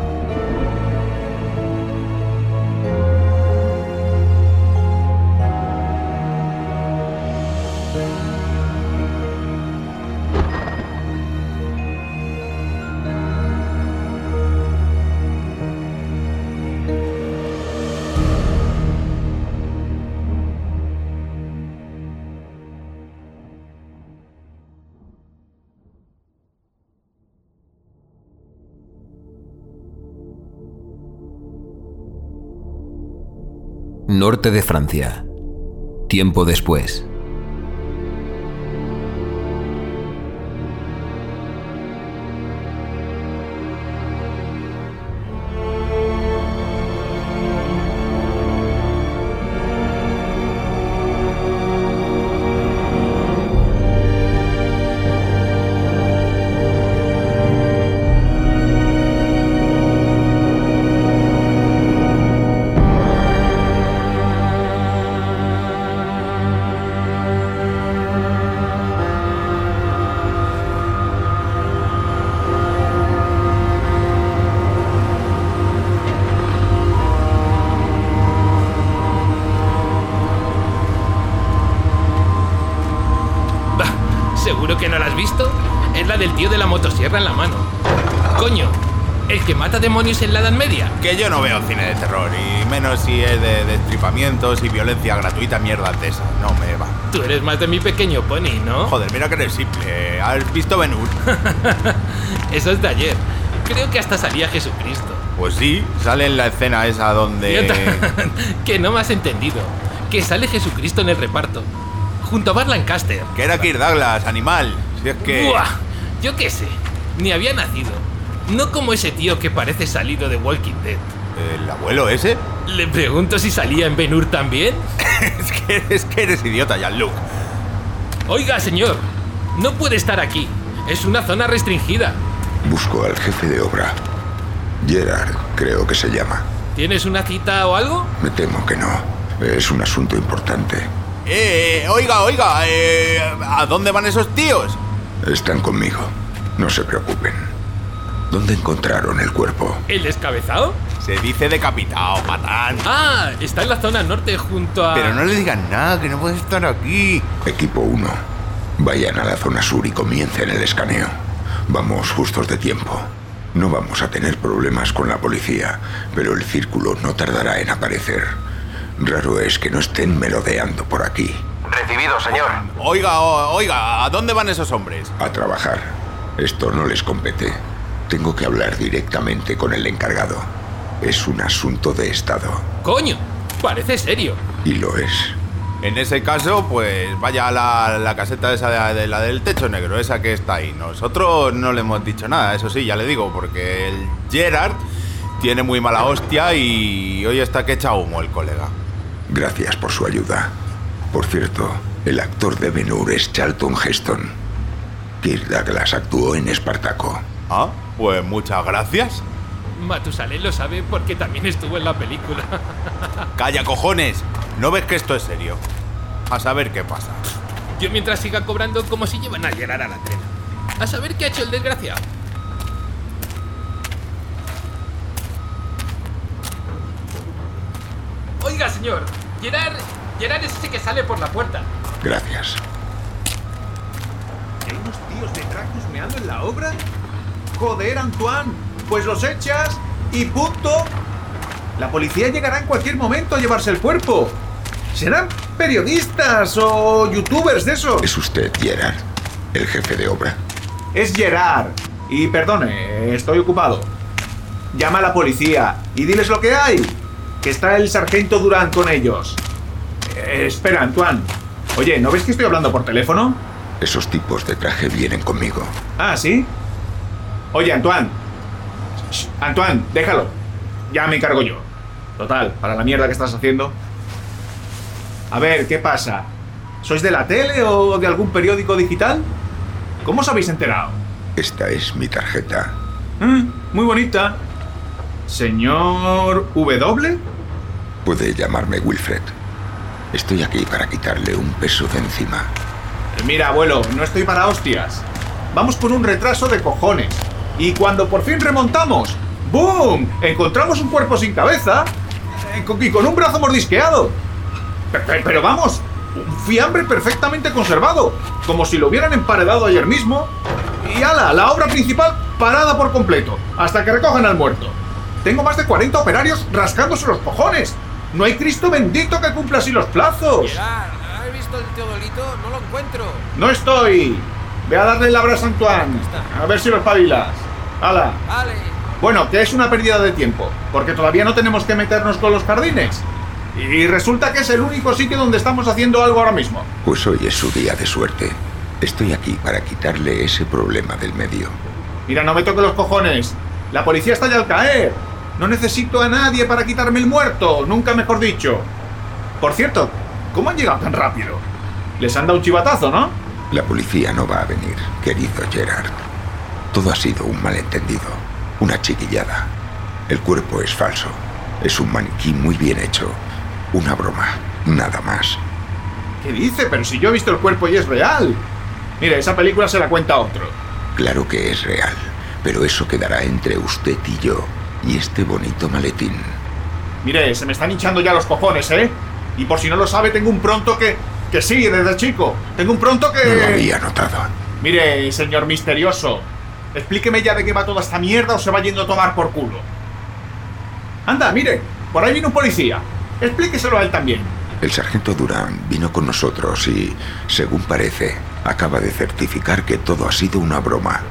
Norte de Francia. Tiempo después. En la Edad Media? Que yo no veo cine de terror, y menos si es de destripamientos y violencia gratuita, mierda de esa. No me va. Tú eres más de mi pequeño pony, ¿no? Joder, mira que eres simple. ¿Has visto Ben Hur? Eso es de ayer. Creo que hasta salía Jesucristo. Pues sí, sale en la escena esa donde... que no me has entendido. Que sale Jesucristo en el reparto. Junto a Bar Lancaster. Que era Kirk Douglas, animal. Si es que... ¡Buah! Yo qué sé. Ni había nacido. No como ese tío que parece salido de Walking Dead. ¿El abuelo ese? Le pregunto si salía en Ben Hur también. es, que, es que eres idiota, Jean-Luc. Oiga, señor. No puede estar aquí. Es una zona restringida. Busco al jefe de obra. Gerard, creo que se llama. ¿Tienes una cita o algo? Me temo que no. Es un asunto importante. Eh, oiga, oiga, eh, ¿a dónde van esos tíos? Están conmigo. No se preocupen. ¿Dónde encontraron el cuerpo? ¿El descabezado? Se dice decapitado, patán. Ah, está en la zona norte junto a... Pero no le digan nada, que no puede estar aquí. Equipo 1. Vayan a la zona sur y comiencen el escaneo. Vamos justos de tiempo. No vamos a tener problemas con la policía, pero el círculo no tardará en aparecer. Raro es que no estén merodeando por aquí. Recibido, señor. Oiga, oiga, ¿a dónde van esos hombres? A trabajar. Esto no les compete. Tengo que hablar directamente con el encargado. Es un asunto de Estado. ¡Coño! Parece serio. Y lo es. En ese caso, pues vaya a la, la caseta esa de, de la del techo negro, esa que está ahí. Nosotros no le hemos dicho nada, eso sí, ya le digo, porque el Gerard tiene muy mala hostia y hoy está que echa humo el colega. Gracias por su ayuda. Por cierto, el actor de Ben Hur es Charlton Heston. Kirk Douglas actuó en Espartaco. Ah, pues muchas gracias. Matusalén lo sabe porque también estuvo en la película. Calla, cojones. ¿No ves que esto es serio? A saber qué pasa. Yo mientras siga cobrando como si llevan a llegar a la trena. A saber qué ha hecho el desgraciado. Oiga, señor. Gerard, Gerard es ese que sale por la puerta. Gracias. ¿Hay unos tíos detrás husmeando en la obra? Joder, Antoine. Pues los echas y punto. La policía llegará en cualquier momento a llevarse el cuerpo. Serán periodistas o youtubers de esos. ¿Es usted Gerard, el jefe de obra? Es Gerard. Y perdone, estoy ocupado. Llama a la policía y diles lo que hay. Que está el sargento Durán con ellos. Eh, espera, Antoine. Oye, ¿no ves que estoy hablando por teléfono? Esos tipos de traje vienen conmigo. Ah, ¿sí? Oye, Antoine. Shh, Antoine, déjalo. Ya me encargo yo. Total, para la mierda que estás haciendo. A ver, ¿qué pasa? ¿Sois de la tele o de algún periódico digital? ¿Cómo os habéis enterado? Esta es mi tarjeta. Mm, muy bonita. ¿Señor W? Puede llamarme Wilfred. Estoy aquí para quitarle un peso de encima. Mira, abuelo, no estoy para hostias. Vamos con un retraso de cojones. Y cuando por fin remontamos, ¡boom! Encontramos un cuerpo sin cabeza eh, y con un brazo mordisqueado. Pe- pe- Pero vamos, un fiambre perfectamente conservado, como si lo hubieran emparedado ayer mismo. Y ala, la obra principal parada por completo, hasta que recojan al muerto. Tengo más de 40 operarios rascándose los cojones. No hay Cristo bendito que cumpla así los plazos. ¿Has visto el teodolito? No lo encuentro. No estoy. Ve a darle el abrazo a Antoine. A ver si lo espabilas. ¡Hala! Vale. Bueno, que es una pérdida de tiempo, porque todavía no tenemos que meternos con los jardines. Y resulta que es el único sitio donde estamos haciendo algo ahora mismo. Pues hoy es su día de suerte. Estoy aquí para quitarle ese problema del medio. Mira, no me toque los cojones. La policía está ya al caer. No necesito a nadie para quitarme el muerto, nunca mejor dicho. Por cierto, ¿cómo han llegado tan rápido? Les han dado un chivatazo, ¿no? La policía no va a venir, querido Gerard. Todo ha sido un malentendido, una chiquillada. El cuerpo es falso. Es un maniquí muy bien hecho. Una broma, nada más. ¿Qué dice? Pero si yo he visto el cuerpo y es real. Mire, esa película se la cuenta otro. Claro que es real, pero eso quedará entre usted y yo y este bonito maletín. Mire, se me están hinchando ya los cojones, ¿eh? Y por si no lo sabe, tengo un pronto que... Que sí, desde chico. Tengo un pronto que... No lo había notado. Mire, señor misterioso. Explíqueme ya de qué va toda esta mierda o se va yendo a tomar por culo. Anda, mire, por ahí viene un policía. Explíqueselo a él también. El sargento Durán vino con nosotros y, según parece, acaba de certificar que todo ha sido una broma.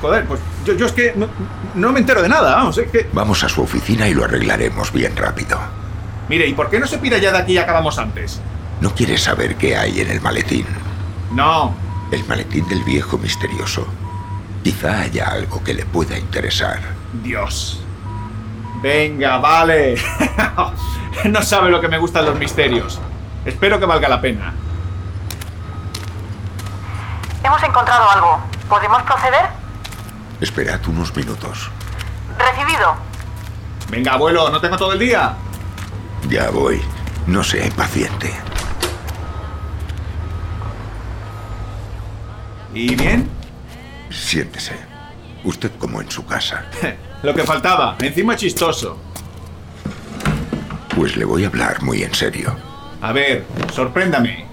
Joder, pues yo, yo es que no, no me entero de nada, vamos, es que... Vamos a su oficina y lo arreglaremos bien rápido. Mire, ¿y por qué no se pira ya de aquí y acabamos antes? ¿No quieres saber qué hay en el maletín? No. El maletín del viejo misterioso. Quizá haya algo que le pueda interesar. Dios. Venga, vale. no sabe lo que me gustan los misterios. Espero que valga la pena. Hemos encontrado algo. ¿Podemos proceder? Esperad unos minutos. Recibido. Venga, abuelo, no tengo todo el día. Ya voy. No sea impaciente. ¿Y bien? Siéntese. Usted como en su casa. Lo que faltaba, encima chistoso. Pues le voy a hablar muy en serio. A ver, sorpréndame.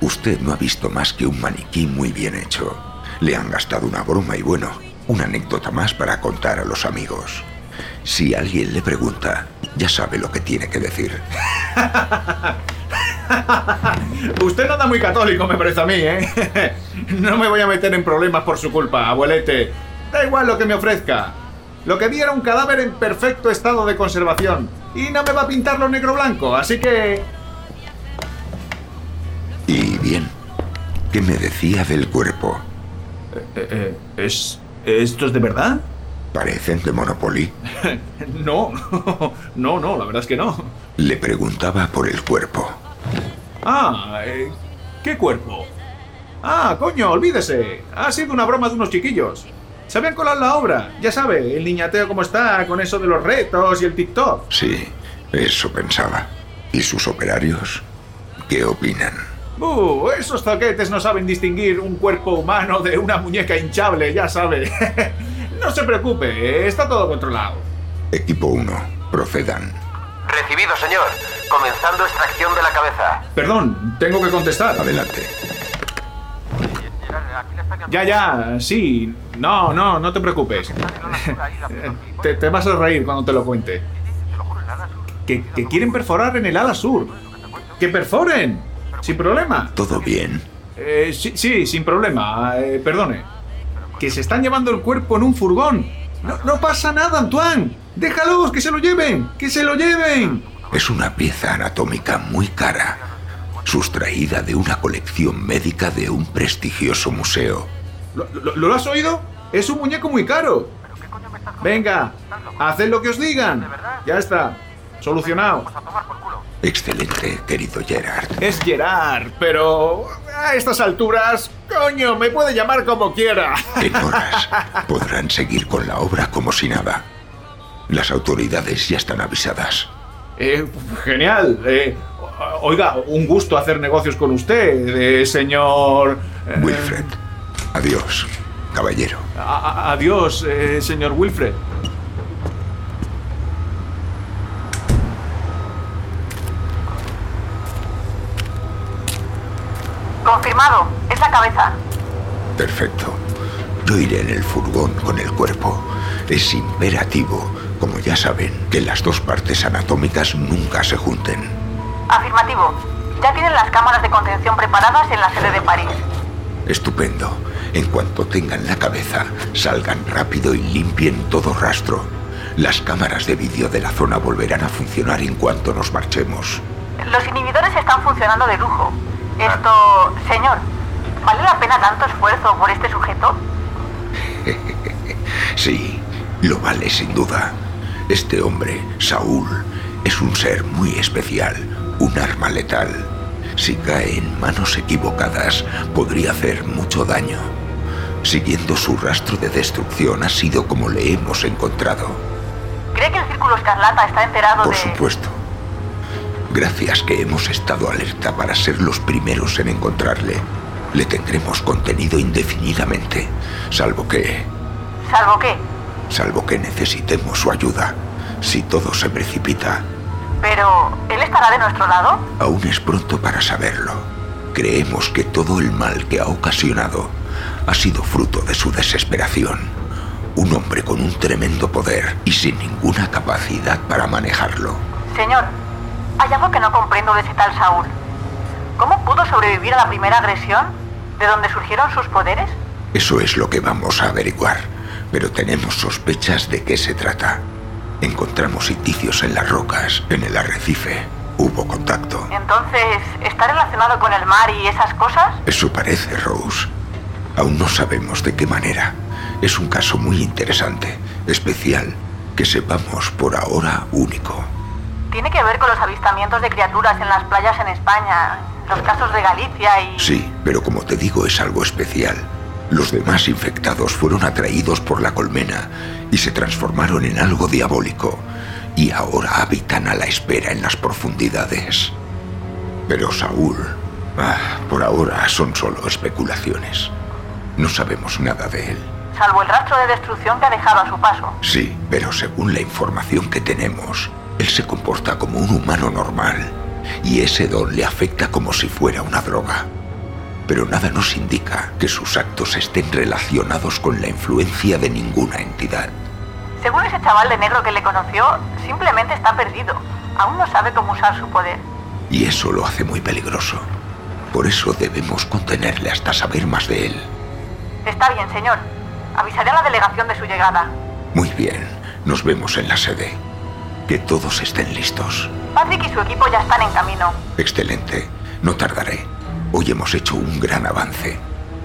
Usted no ha visto más que un maniquí muy bien hecho. Le han gastado una broma y bueno, una anécdota más para contar a los amigos. Si alguien le pregunta, ya sabe lo que tiene que decir. Usted no anda muy católico, me parece a mí, ¿eh? No me voy a meter en problemas por su culpa, abuelete. Da igual lo que me ofrezca. Lo que vi era un cadáver en perfecto estado de conservación. Y no me va a pintarlo negro-blanco, así que... Y bien, ¿qué me decía del cuerpo? Eh, eh, ¿Es... ¿Esto es de verdad? ¿Parecen de Monopoly? no, no, no, la verdad es que no. Le preguntaba por el cuerpo. Ah, eh, ¿qué cuerpo? Ah, coño, olvídese. Ha sido una broma de unos chiquillos. Se habían colado la obra. Ya sabe, el niñateo como está, con eso de los retos y el TikTok. Sí, eso pensaba. ¿Y sus operarios? ¿Qué opinan? Uh, esos zoquetes no saben distinguir un cuerpo humano de una muñeca hinchable, ya sabe. no se preocupe, está todo controlado. Equipo 1, procedan. Recibido, señor. Comenzando extracción de la cabeza. Perdón, tengo que contestar. Adelante. Ya, ya, sí. No, no, no te preocupes. te, te vas a reír cuando te lo cuente. Que, que quieren perforar en el ala sur. ¡Que perforen! Sin problema. ¿Todo bien? Eh, sí, sí, sin problema. Eh, perdone. Que se están llevando el cuerpo en un furgón. No, no pasa nada, Antoine. Déjalos, que se lo lleven. Que se lo lleven. Es una pieza anatómica muy cara, sustraída de una colección médica de un prestigioso museo. ¿Lo, lo, lo has oído? Es un muñeco muy caro. Venga, haced lo que os digan. Ya está. Solucionado. Excelente, querido Gerard. Es Gerard, pero a estas alturas, coño, me puede llamar como quiera. En horas podrán seguir con la obra como si nada. Las autoridades ya están avisadas. Eh, genial. Eh, oiga, un gusto hacer negocios con usted, eh, señor... eh, Wilfred, adiós, caballero. a- adiós, eh, señor Wilfred. Confirmado. Es la cabeza. Perfecto. Yo iré en el furgón con el cuerpo. Es imperativo, como ya saben, que las dos partes anatómicas nunca se junten. Afirmativo. Ya tienen las cámaras de contención preparadas en la sede de París. Estupendo. En cuanto tengan la cabeza, salgan rápido y limpien todo rastro. Las cámaras de vídeo de la zona volverán a funcionar en cuanto nos marchemos. Los inhibidores están funcionando de lujo. Esto, señor, ¿vale la pena tanto esfuerzo por este sujeto? Sí, lo vale sin duda. Este hombre, Saúl, es un ser muy especial, un arma letal. Si cae en manos equivocadas, podría hacer mucho daño. Siguiendo su rastro de destrucción ha sido como le hemos encontrado. ¿Cree que el Círculo Escarlata está enterado Por de...? supuesto. Gracias que hemos estado alerta para ser los primeros en encontrarle. Le tendremos contenido indefinidamente, salvo que... ¿Salvo qué? Salvo que necesitemos su ayuda. Si todo se precipita, Pero, ¿él estará de nuestro lado? aún es pronto para saberlo. Creemos que todo el mal que ha ocasionado ha sido fruto de su desesperación. Un hombre con un tremendo poder y sin ninguna capacidad para manejarlo. Señor, hay algo que no comprendo de ese tal Saúl. ¿Cómo pudo sobrevivir a la primera agresión? ¿De dónde surgieron sus poderes? Eso es lo que vamos a averiguar, pero tenemos sospechas de qué se trata. Encontramos indicios en las rocas, en el arrecife. Hubo contacto. Entonces, ¿está relacionado con el mar y esas cosas? Eso parece, Rose. Aún no sabemos de qué manera. Es un caso muy interesante, especial, que sepamos por ahora único. ¿Tiene que ver con los avistamientos de criaturas en las playas en España? Los casos de Galicia y... Sí, pero como te digo, es algo especial. Los demás infectados fueron atraídos por la colmena y se transformaron en algo diabólico, y ahora habitan a la espera en las profundidades. Pero Saúl, ah, por ahora son solo especulaciones. No sabemos nada de él. Salvo el rastro de destrucción que ha dejado a su paso. Sí, pero según la información que tenemos, él se comporta como un humano normal, y ese don le afecta como si fuera una droga. Pero nada nos indica que sus actos estén relacionados con la influencia de ninguna entidad. Según ese chaval de negro que le conoció, simplemente está perdido. Aún no sabe cómo usar su poder. Y eso lo hace muy peligroso. Por eso debemos contenerle hasta saber más de él. Está bien, señor. Avisaré a la delegación de su llegada. Muy bien, nos vemos en la sede. Que todos estén listos. Patrick y su equipo ya están en camino. Excelente, no tardaré. Hoy hemos hecho un gran avance.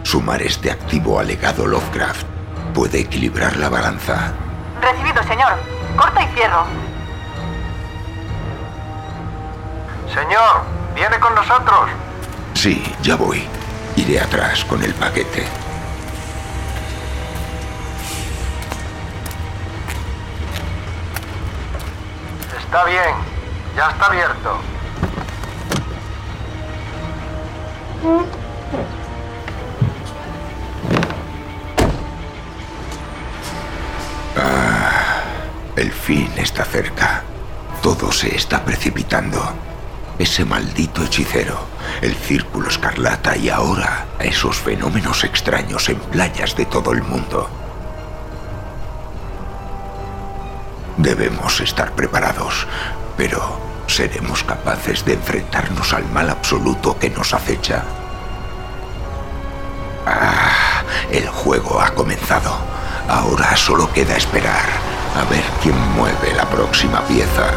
Sumar este activo al legado Lovecraft puede equilibrar la balanza. Recibido, señor. Corta y cierro. Señor, ¿viene con nosotros? Sí, ya voy. Iré atrás con el paquete. Está bien, ya está abierto. Fin está cerca. Todo se está precipitando. Ese maldito hechicero, el círculo escarlata y ahora esos fenómenos extraños en playas de todo el mundo. Debemos estar preparados, pero ¿seremos capaces de enfrentarnos al mal absoluto que nos acecha? Ah, el juego ha comenzado. Ahora solo queda esperar a ver quién mueve la próxima pieza.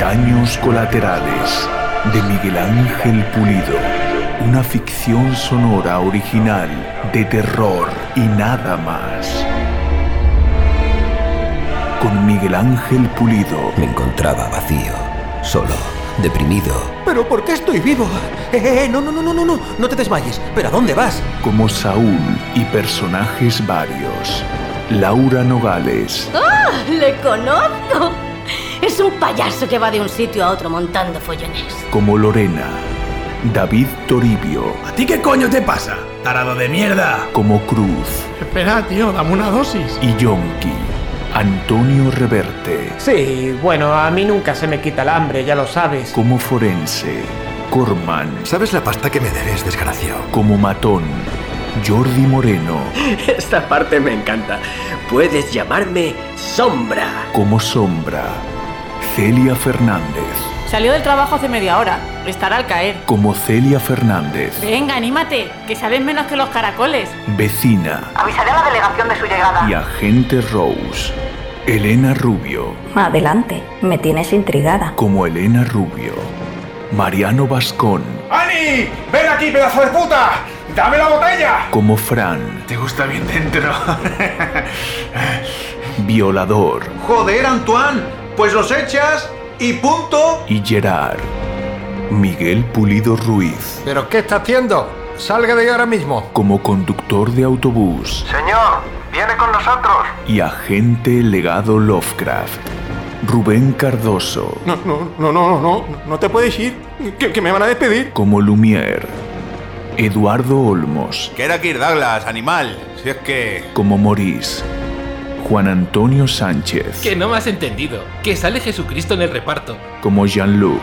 Daños colaterales de Miguel Ángel Pulido. Una ficción sonora original de terror y nada más. Con Miguel Ángel Pulido. Me encontraba vacío, solo, deprimido. ¿Pero por qué estoy vivo? Eh, eh, eh, no, no, no, no, no, no, no te desmayes. ¿Pero a dónde vas? Como Saúl y personajes varios. Laura Nogales. ¡Ah! ¡Le conozco! Es un payaso que va de un sitio a otro montando follones. Como Lorena. David Toribio. ¿A ti qué coño te pasa? Tarado de mierda. Como Cruz. Espera, tío, dame una dosis. Y Yonki. Antonio Reverte. Sí, bueno, a mí nunca se me quita el hambre, ya lo sabes. Como Forense. Corman. ¿Sabes la pasta que me debes, desgraciado? Como Matón. Jordi Moreno. Esta parte me encanta. Puedes llamarme Sombra. Como Sombra. Celia Fernández. Salió del trabajo hace media hora. Estará al caer. Como Celia Fernández. Venga, anímate, que saben menos que los caracoles. Vecina. Avisaré a la delegación de su llegada. Y agente Rose. Elena Rubio. Adelante, me tienes intrigada. Como Elena Rubio. Mariano Vascón. ¡Ani! ¡Ven aquí, pedazo de puta! ¡Dame la botella! Como Fran. ¿Te gusta bien dentro? Violador. Joder, Antoine. Pues los echas y punto. Y Gerard. Miguel Pulido Ruiz. ¿Pero qué está haciendo? Salga de ahí ahora mismo. Como conductor de autobús. Señor, viene con nosotros. Y agente legado Lovecraft. Rubén Cardoso. No, no, no, no, no, no te puedes ir. Que, que me van a despedir. Como Lumière. Eduardo Olmos, Que era Kirk Douglas, animal. Si es que. como Maurice, Juan Antonio Sánchez, Que no me has entendido. Que sale Jesucristo en el reparto. como Jean-Luc,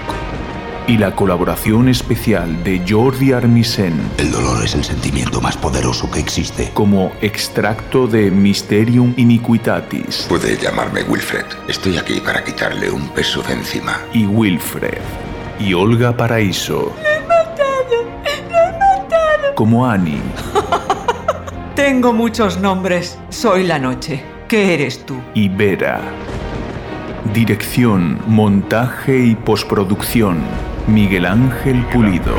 y la colaboración especial de Jordi Armisen, El dolor es el sentimiento más poderoso que existe. como extracto de Mysterium Iniquitatis, Puede llamarme Wilfred. Estoy aquí para quitarle un peso de encima. y Wilfred, y Olga Paraíso, como Annie, Tengo muchos nombres. Soy la noche. ¿Qué eres tú? y Vera. Dirección, montaje y postproducción, Miguel Ángel Pulido.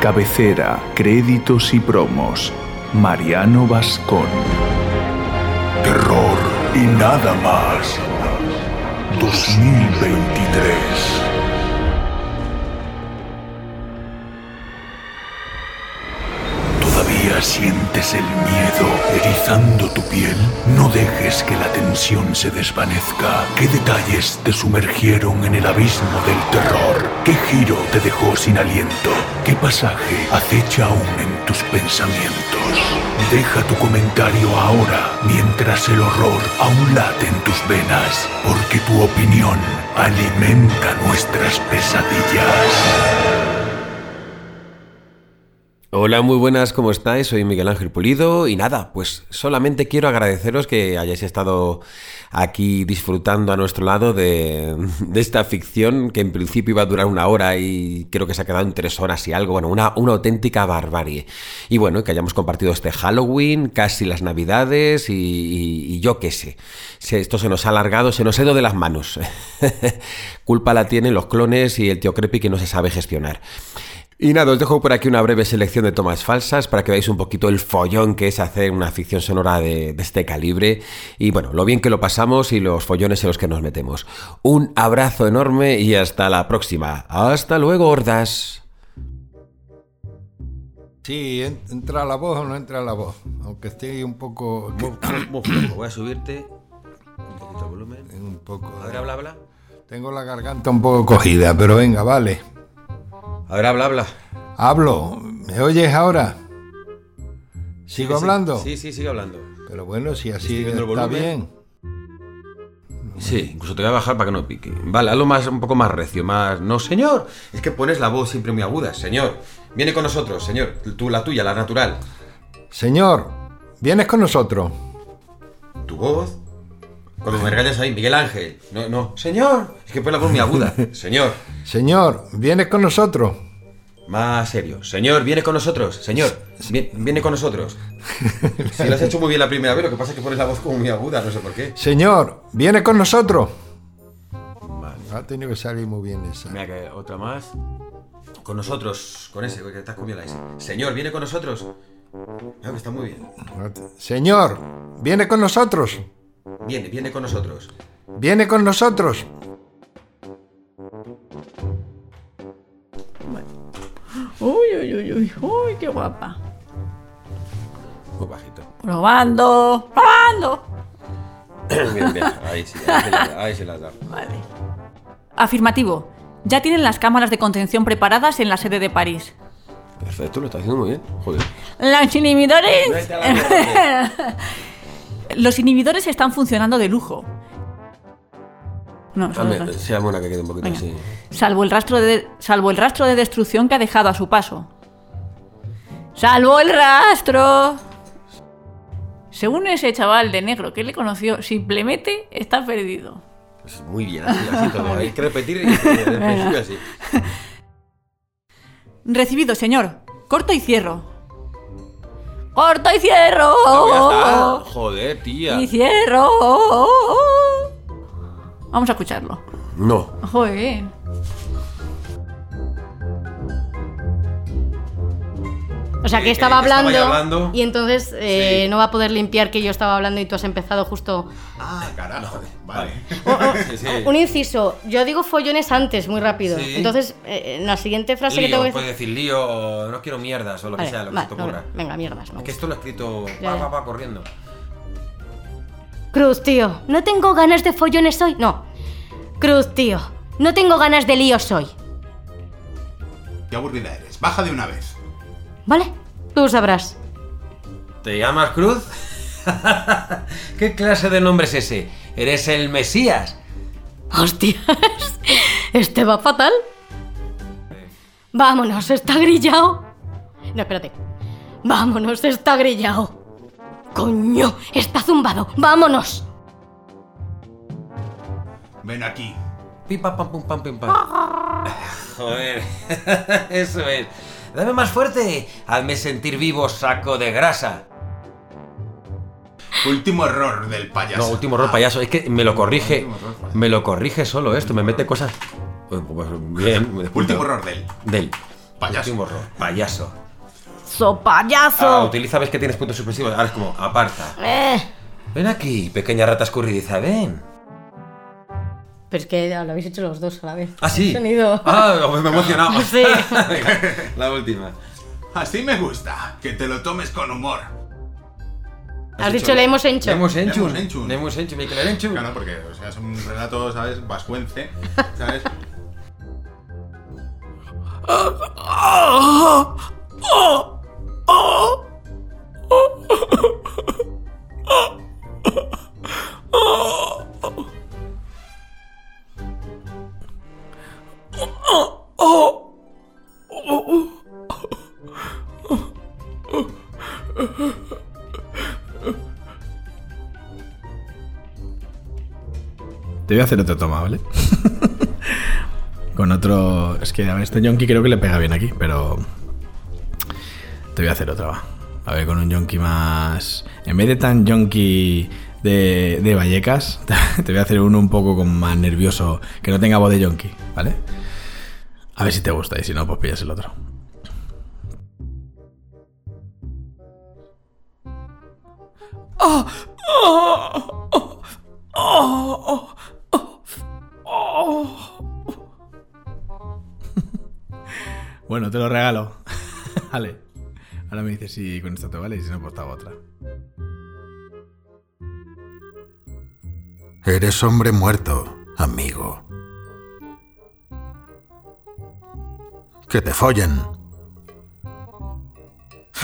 Cabecera, créditos y promos, Mariano Vascón. Terror y nada más. 2023. El miedo erizando tu piel? No dejes que la tensión se desvanezca. ¿Qué detalles te sumergieron en el abismo del terror? ¿Qué giro te dejó sin aliento? ¿Qué pasaje acecha aún en tus pensamientos? Deja tu comentario ahora, mientras el horror aún late en tus venas, porque tu opinión alimenta nuestras pesadillas. Hola, muy buenas, ¿cómo estáis? Soy Miguel Ángel Pulido y nada, pues solamente quiero agradeceros que hayáis estado aquí disfrutando a nuestro lado de, esta ficción que en principio iba a durar una hora y creo que se ha quedado en tres horas y algo, bueno, una, una auténtica barbarie. Y bueno, que hayamos compartido este Halloween, casi las Navidades y, y- yo qué sé. Se- Esto se nos ha alargado, se nos ha ido de las manos. Culpa la tienen los clones y el tío Creepy que no se sabe gestionar. Y nada, os dejo por aquí una breve selección de tomas falsas para que veáis un poquito el follón que es hacer una ficción sonora de, de este calibre y bueno, lo bien que lo pasamos y los follones en los que nos metemos. Un abrazo enorme y hasta la próxima. Hasta luego, hordas. Sí, en- entra la voz o no entra la voz. Aunque esté un poco. Voy a subirte un poquito el volumen. Un poco. A ver, habla, habla. Tengo la garganta un poco cogida, pero venga, vale. A ver, habla, habla. Hablo. ¿Me oyes ahora? ¿Sigo Sí, hablando? Sí, sí, sigue hablando. Pero bueno, si así está bien. Sí, incluso te voy a bajar para que no pique. Vale, hazlo más, un poco más recio, más... No, señor. Es que pones la voz siempre muy aguda. Señor, viene con nosotros, señor. Tú, la tuya, la natural. Señor, ¿vienes con nosotros? Tu voz. Cuando me regañas ahí, Miguel Ángel. No, no. Señor. Es que pones la voz muy aguda. Señor. Señor, ¿vienes con nosotros? Más serio. Señor, viene con nosotros. Señor, vi- viene con nosotros. Si lo has hecho muy bien la primera vez, lo que pasa es que pones la voz como muy aguda, no sé por qué. Señor, ¿vienes con nosotros? Ha tenido que salir muy bien esa. Mira, que otra más. Con nosotros, con ese, que estás comiendo la S. Señor, viene con nosotros. Ah, está muy bien. Señor, ¿viene con nosotros? Viene, viene con nosotros. ¿Viene con nosotros? Uy, uy, uy, uy, uy, qué guapa. Muy bajito. Probando, probando. bien, bien. Ahí sí, ahí se la- ahí se las da. Afirmativo. Ya tienen las cámaras de contención preparadas en la sede de París. Perfecto, lo está haciendo muy bien. Joder. Los inhibidores. Los inhibidores están funcionando de lujo. No, solo- Dame, sea buena que quede un poquito Venga. así. salvo el rastro de salvo el rastro de destrucción que ha dejado a su paso. Salvo el rastro. Según ese chaval de negro que le conoció, simplemente está perdido. Pues muy bien, así, así todo. Hay que repetir y así. Recibido, señor. Corto y cierro. Corto y cierro. Ya está. Joder, tía. Y cierro. Vamos a escucharlo. No. Joder. O sea, que Eh, estaba que estaba hablando, y entonces eh, no va a poder limpiar que yo estaba hablando y tú has empezado justo. Ah, carajo. Vale. Sí, sí. Un inciso, yo digo follones antes, muy rápido. Sí. Entonces, eh, en la siguiente frase que tengo que puedes decir lío o no quiero mierdas o lo Vale, que sea, lo que se te no, ocurra. no, venga, mierdas, no. Es que esto lo he escrito ya. pa, pa, corriendo. Cruz, tío, no tengo ganas de follones hoy. No. Cruz, tío, no tengo ganas de líos hoy. Qué aburrida eres. Baja de una vez. ¿Vale? Tú sabrás. ¿Te llamas Cruz? ¿Qué clase de nombre es ese? ¿Eres el Mesías? Hostias, este va fatal. Vámonos, está grillado. No, espérate. Vámonos, está grillado. Coño, está zumbado. Vámonos. Ven aquí. Pipa pam pum pam pim pam. Joder, eso es. Dame más fuerte. Hazme sentir vivo, saco de grasa. Último error del payaso. No, último error payaso. Es que me lo corrige. Me lo corrige solo esto. Me mete cosas. Pues, pues, Bien. Último error del. Del. Payaso. Último error. Payaso. ¡So Ah, payaso! utiliza, ves que tienes puntos suspensivos. Ahora es como, aparta. Eh. Ven aquí, pequeña rata escurridiza, ven. Pero es que lo habéis hecho los dos a la vez. Ah, sí. Sonido. Ah, me he emocionado. Sí. Venga, la última. Así me gusta. Que te lo tomes con humor. Has dicho le hemos hecho. Le hemos hecho. Le hemos hecho. Le hemos hecho. Claro, porque o sea, es un relato, ¿sabes? Vascuence, ¿sabes? Te voy a hacer otra toma, ¿vale? Con otro. Es que a ver, este yonki creo que le pega bien aquí, pero. Te voy a hacer otra, va. A ver, con un yonki más. En vez de tan yonki de, de Vallecas, te voy a hacer uno un poco con más nervioso, que no tenga voz de yonki, ¿vale? A ver si te gusta y si no, pues pillas el otro. Bueno, te lo regalo. vale. Ahora me dices si con esta te vale y si no, pues te hago otra. Eres hombre muerto, amigo. Que te follen.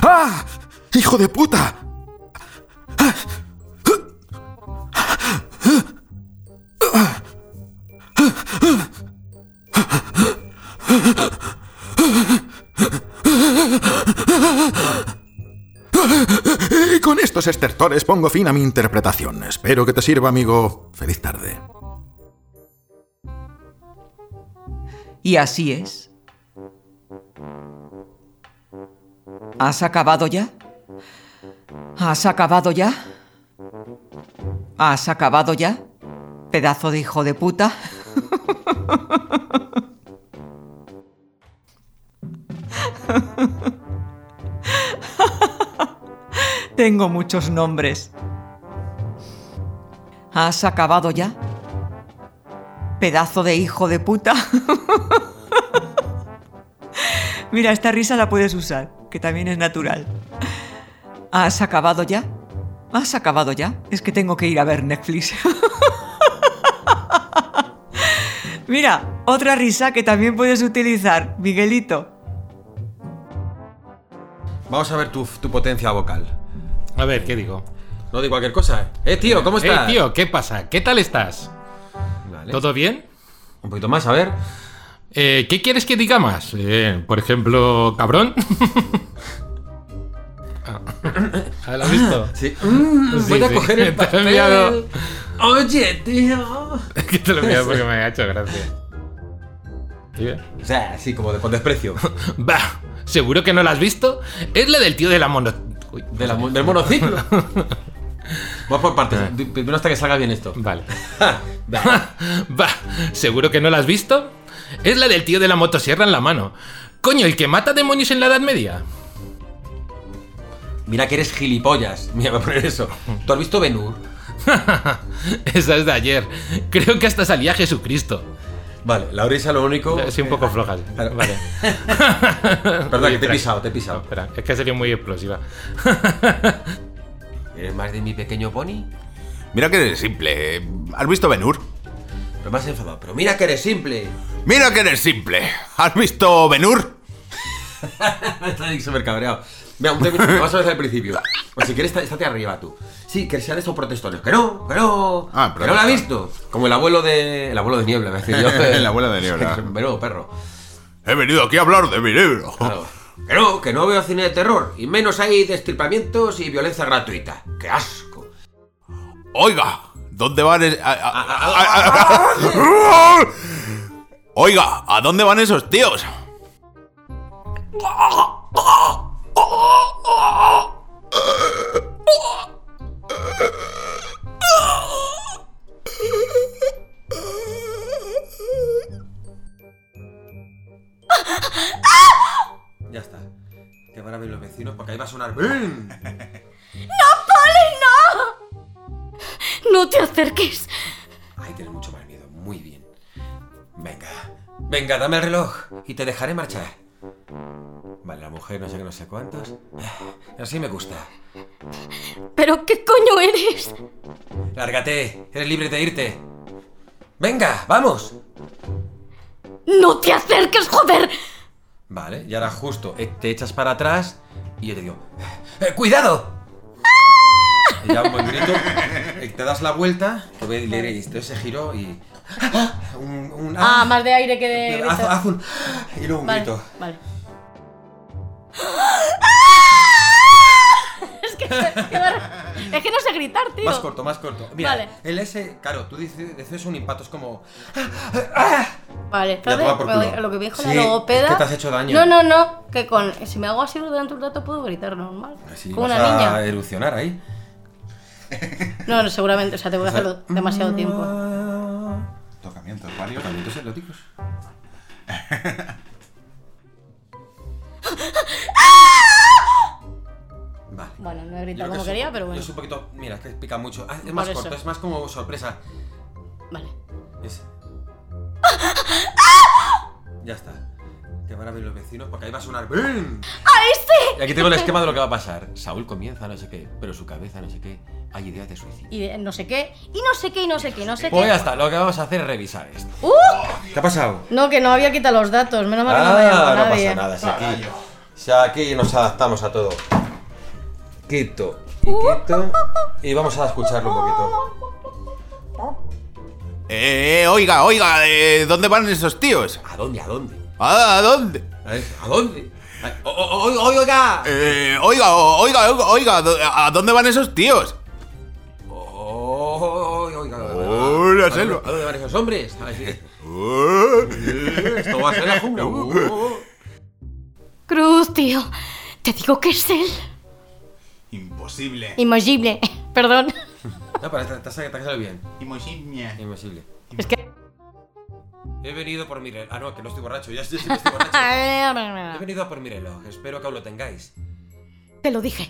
¡Ah! ¡Hijo de puta! Y con estos estertores pongo fin a mi interpretación. Espero que te sirva, amigo. Feliz tarde. Y así es. ¿Has acabado ya? ¿Has acabado ya? ¿Has acabado ya? Pedazo de hijo de puta. Tengo muchos nombres. ¿Has acabado ya? Pedazo de hijo de puta. Mira, esta risa la puedes usar, que también es natural. ¿Has acabado ya? ¿Has acabado ya? Es que tengo que ir a ver Netflix. Mira, otra risa que también puedes utilizar, Miguelito. Vamos a ver tu, tu potencia vocal. A ver, ¿qué digo? No digo cualquier cosa. Eh, tío, ¿cómo estás? Eh, tío, ¿qué pasa? ¿Qué tal estás? Vale. ¿Todo bien? Un poquito más, a ver. Eh, ¿Qué quieres que diga más? Eh, por ejemplo, cabrón. Ah, ¿Lo has visto? Sí. Mm, Sí, voy a coger el Te lo he papel. enviado. Oye, tío. que te lo he enviado porque me ha hecho gracia. O sea, así como de, con desprecio. Bah, ¿seguro que no lo has visto? Es la del tío de la mono... Uy, De la del monociclo. Vamos por partes. Di- Primero hasta que salga bien esto. Vale. Va. Bah, ¿seguro que no la has visto? Es la del tío de la motosierra en la mano. Coño, el que mata demonios en la Edad Media. Mira que eres gilipollas. Mira, voy a poner eso. ¿Tú has visto Benur? Esa es de ayer. Creo que hasta salía Jesucristo. Vale, la risa lo único. Sí, un poco floja. sí. Claro. Vale. Perdón, que te he pisado, te he pisado. No, espera, es que sería muy explosiva. ¿Eres más de mi pequeño pony? Mira que eres simple. ¿Has visto Benur? Pero has enfadado. Pero mira que eres simple. Mira que eres simple. ¿Has visto Benur? Está súper cabreado. Mira, un tema, vamos a ver al principio. Pues si quieres, estate arriba tú. Sí, que sean estos protestones. Que no, que no. Ah, que no lo ha visto. Como el abuelo de. El abuelo de niebla, me decía yo. El abuelo de niebla. Pero, perro. He venido aquí a hablar de mi libro. Claro. Que no, que no veo cine de terror. Y menos hay destripamientos y violencia gratuita. ¡Qué asco! Oiga, ¿dónde van? es- Oiga, ¿a dónde van esos tíos? Ya está. Que van a ver los vecinos porque ahí va a sonar. ¡Bum! ¡No, Polly, no! Te acerques. Ahí tienes mucho más miedo. Muy bien. Venga. Venga, dame el reloj y te dejaré marchar. Vale, la mujer no sé qué, no sé cuántos. Así me gusta. ¿Pero qué coño eres? Lárgate. Eres libre de irte. Venga, vamos. ¡No te acerques, joder! Vale, y ahora justo eh, te echas para atrás y yo te digo, "Eh, ¡cuidado! Y ya un buen grito, te das la vuelta, que ve, le le- ese giro y... Un, un- Ah, más de aire que de. haz, grito. haz un... Y luego un Vale, grito. Vale. es, que, es, que, no sé gritar, tío. Más corto, más corto. Mira, Vale. el S, claro, tú dices, dices un impacto, es como... Vale, espérate, lo que me dijo Sí, la logopeda. es que te has hecho daño. No, no, no. Que con. Si me hago así durante un rato puedo gritar normal. Así como vas una a niña. erupcionar ahí. No, no, seguramente. O sea, tengo que hacerlo demasiado tiempo. Tocamientos varios. Tocamientos eróticos. Vale. Bueno, no he gritado que como es- quería, pero bueno. Es un poquito. Mira, que pica mucho. Ah, es Por más eso. corto, es más como sorpresa. Vale. Es- Ya está. Que van a ver los vecinos porque ahí va a sonar. ¡Bum! ¡Ahí sí! Y aquí tengo el esquema de lo que va a pasar. Saúl comienza no sé qué, pero su cabeza no sé qué. Hay ideas de suicidio. Y de no sé qué, y no sé qué, y no sé qué, y no sé Pues qué. ya está, lo que vamos a hacer es revisar esto. ¡Uh! ¿Qué ha pasado? No, que no había quitado los datos. Menos mal que no me Ah, no nadie. pasa nada, si aquí, si aquí nos adaptamos a todo. Quito y quito. Y vamos a escucharlo un poquito. Eh, oiga, oiga, eh, ¿dónde van esos tíos? ¿A dónde? ¿A dónde? ¿A, a dónde? ¿A dónde? O- o- o- Oiga. Eh, oiga, oiga, oiga, oiga, ¿do- ¿a dónde van esos tíos? Oh, la ¿A selva. dónde- ¿A dónde van esos hombres? A ver si- Esto va a ser la jungla. Uh. Cruz, tío. Te digo que es él. Imposible. Imposible. Perdón. No, pero te, te, bien. Imposible. Imposible. Es que. He venido por mi reloj. Ah, no, que no estoy borracho. Ya estoy, estoy borracho. He venido a por mi reloj. Espero que aún lo tengáis. Te lo dije.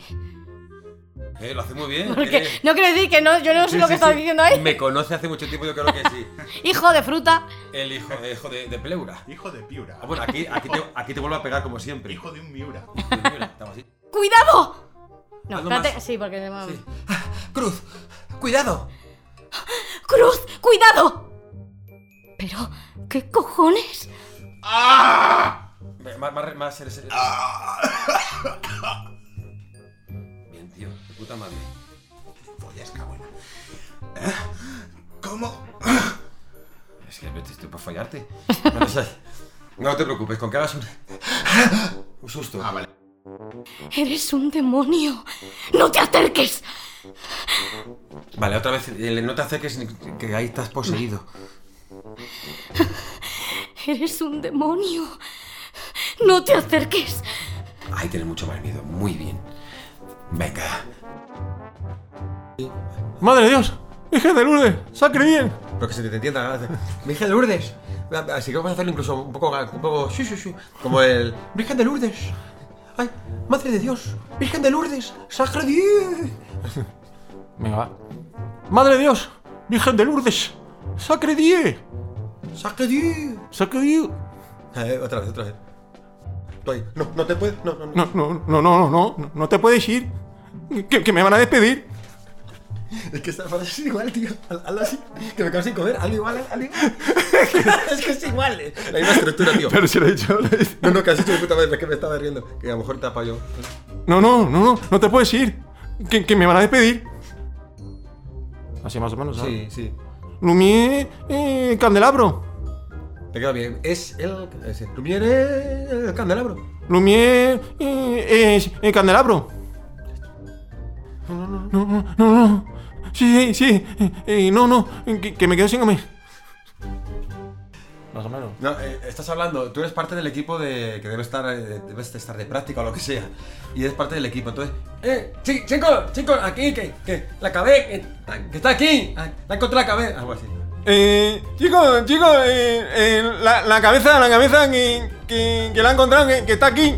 Eh, lo hace muy bien. Porque eh. no quiero decir que no, yo no sé Sí, lo sí, que estás sí. diciendo ahí. Me conoce hace mucho tiempo, yo creo que sí. Hijo de fruta. El hijo, eh, hijo de, de Pleura. Hijo de Piura. Ah, bueno, aquí, aquí, te, aquí te vuelvo a pegar como siempre. Hijo de un Miura. Estamos así. ¡Cuidado! No, espérate. más. Sí, porque. Cruz, cuidado. ¡Cruz! ¡Cuidado! Pero, ¿qué cojones? Ve, Más, más, de puta madre. Follas, cabrón. ¿Cómo? Es que estoy por follarte. No, sé. No te preocupes, con que hagas un. Un susto. Ah, vale. Eres un demonio. ¡No te acerques! Vale, otra vez, eh, no te acerques que ahí estás poseído. Eres un demonio. No te acerques. Ahí tienes mucho más miedo. Muy bien. Venga. ¡Madre de Dios! ¡Virgen de Lourdes! ¡Sacre bien! Pero que se te entienda. Virgen de Lourdes. Así que vamos a hacerlo incluso un poco. Un poco sí, sí, sí. Como el. Virgen de Lourdes. ¡Ay! ¡Madre de Dios! ¡Virgen de Lourdes! ¡Sacre Dieu! Venga, va. ¡Madre de Dios! ¡Virgen de Lourdes! ¡Sacre Dieu! ¡Sacre Dieu! ¡Sacre Dieu! Eh, otra vez, otra vez. No, no te puedes. No, no, no. No, no, no, no, no, no, no te puedes ir. Que, que me van a despedir. Es que esta frase es igual, tío. Haz- Hazlo así. Que me quedo sin comer. Hazlo igual, hazlo igual. es que es igual. La misma estructura, tío. Pero si lo he dicho, lo he dicho. No, no, que has hecho de puta madre. Es que me estaba riendo. Que a lo mejor te apayo. No, no, no, no, no te puedes ir. Que, que me van a despedir. Así más o menos, ¿sabes? Sí, sí. Lumier eh, Candelabro. Te queda bien. Es el. Es el Lumiere el candelabro. Lumier eh, es eh, Candelabro. No, no, no, no, no. Sí, sí. eh, eh, no, no. Que, que me quedo sin comer. Más o menos. No, eh, estás hablando, tú eres parte del equipo de que debe estar, eh, debes de estar de práctica o lo que sea. Y eres parte del equipo, entonces. ¡Eh! Sí, chicos, chicos, aquí, que, que la cabeza, que, está- que está aquí. ah, La encontré la cabeza. Algo así. Eh, chicos, chicos, eh, eh, la, la cabeza, la cabeza que, que, que la he encontrado, que, que está aquí.